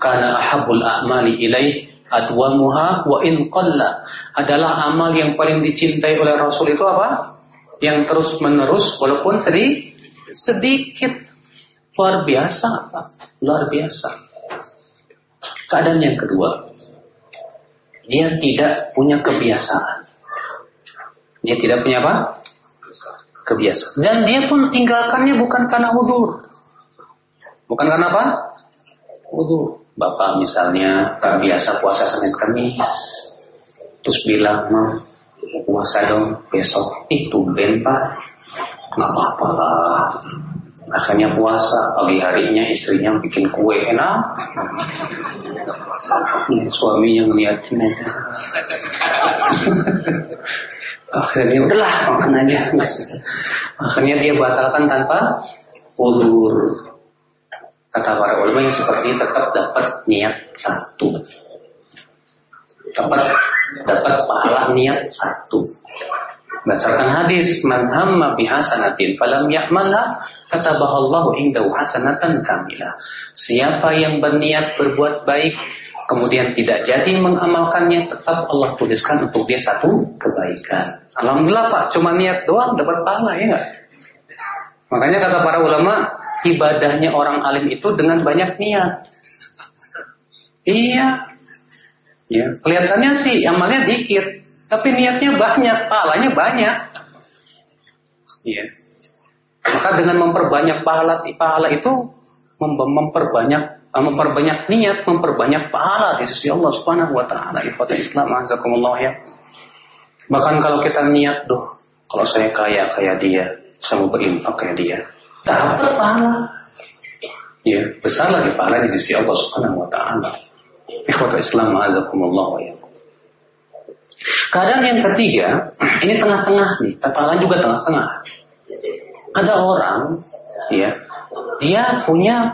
karena ahabul a'mali ilaih adwamuha wa in qalla adalah amal yang paling dicintai oleh Rasul itu apa? Yang terus menerus walaupun sedih, sedikit luar biasa, Pak. luar biasa. Keadaan yang kedua, dia tidak punya kebiasaan. Dia tidak punya apa? kebiasaan. Dan dia pun tinggalkannya bukan karena udur. Bukan karena apa? Udur. Bapak misalnya tak biasa puasa Senin Kamis. Terus bilang, mau puasa dong besok. Itu ben pak. Apa-apa lah. Akhirnya puasa, pagi harinya istrinya bikin kue enak. Suaminya ngeliatin akhirnya udahlah makan aja. Akhirnya dia batalkan tanpa ulur kata para ulama yang seperti ini tetap dapat niat satu. Dapat dapat pahala niat satu berdasarkan hadis man hamma bihasanatin falam ya'malha katabahallahu indahu hasanatan kamilah siapa yang berniat berbuat baik kemudian tidak jadi mengamalkannya tetap Allah tuliskan untuk dia satu kebaikan Alhamdulillah Pak, cuma niat doang dapat pahala ya enggak? Makanya kata para ulama, ibadahnya orang alim itu dengan banyak niat. Iya. Ya, kelihatannya sih amalnya dikit, tapi niatnya banyak, pahalanya banyak. Iya. Maka dengan memperbanyak pahala pahala itu memperbanyak memperbanyak niat, memperbanyak pahala di sisi Allah Subhanahu wa taala. Ikhwata Islam, azakumullah ya. Bahkan kalau kita niat tuh, kalau saya kaya kayak dia, saya mau berinfak kayak dia, dapat pahala. Ya, besar lagi pahala di sisi Allah Subhanahu wa taala. Ikhwata Islam azakumullah ya. Keadaan yang ketiga, ini tengah-tengah nih, pahala juga tengah-tengah. Ada orang, ya, dia punya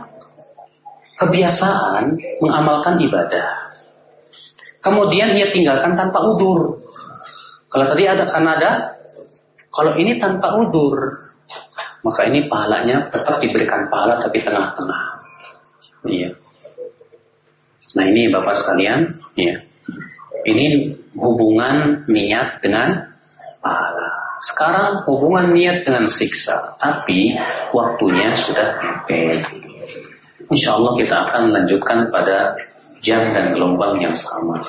kebiasaan mengamalkan ibadah. Kemudian dia tinggalkan tanpa udur. Kalau tadi ada karena ada, kalau ini tanpa udur, maka ini pahalanya tetap diberikan pahala tapi tengah-tengah. Iya. Nah ini Bapak sekalian, ya. Ini hubungan niat dengan pahala. Sekarang hubungan niat dengan siksa, tapi waktunya sudah sampai. Insya Allah kita akan lanjutkan pada jam dan gelombang yang sama.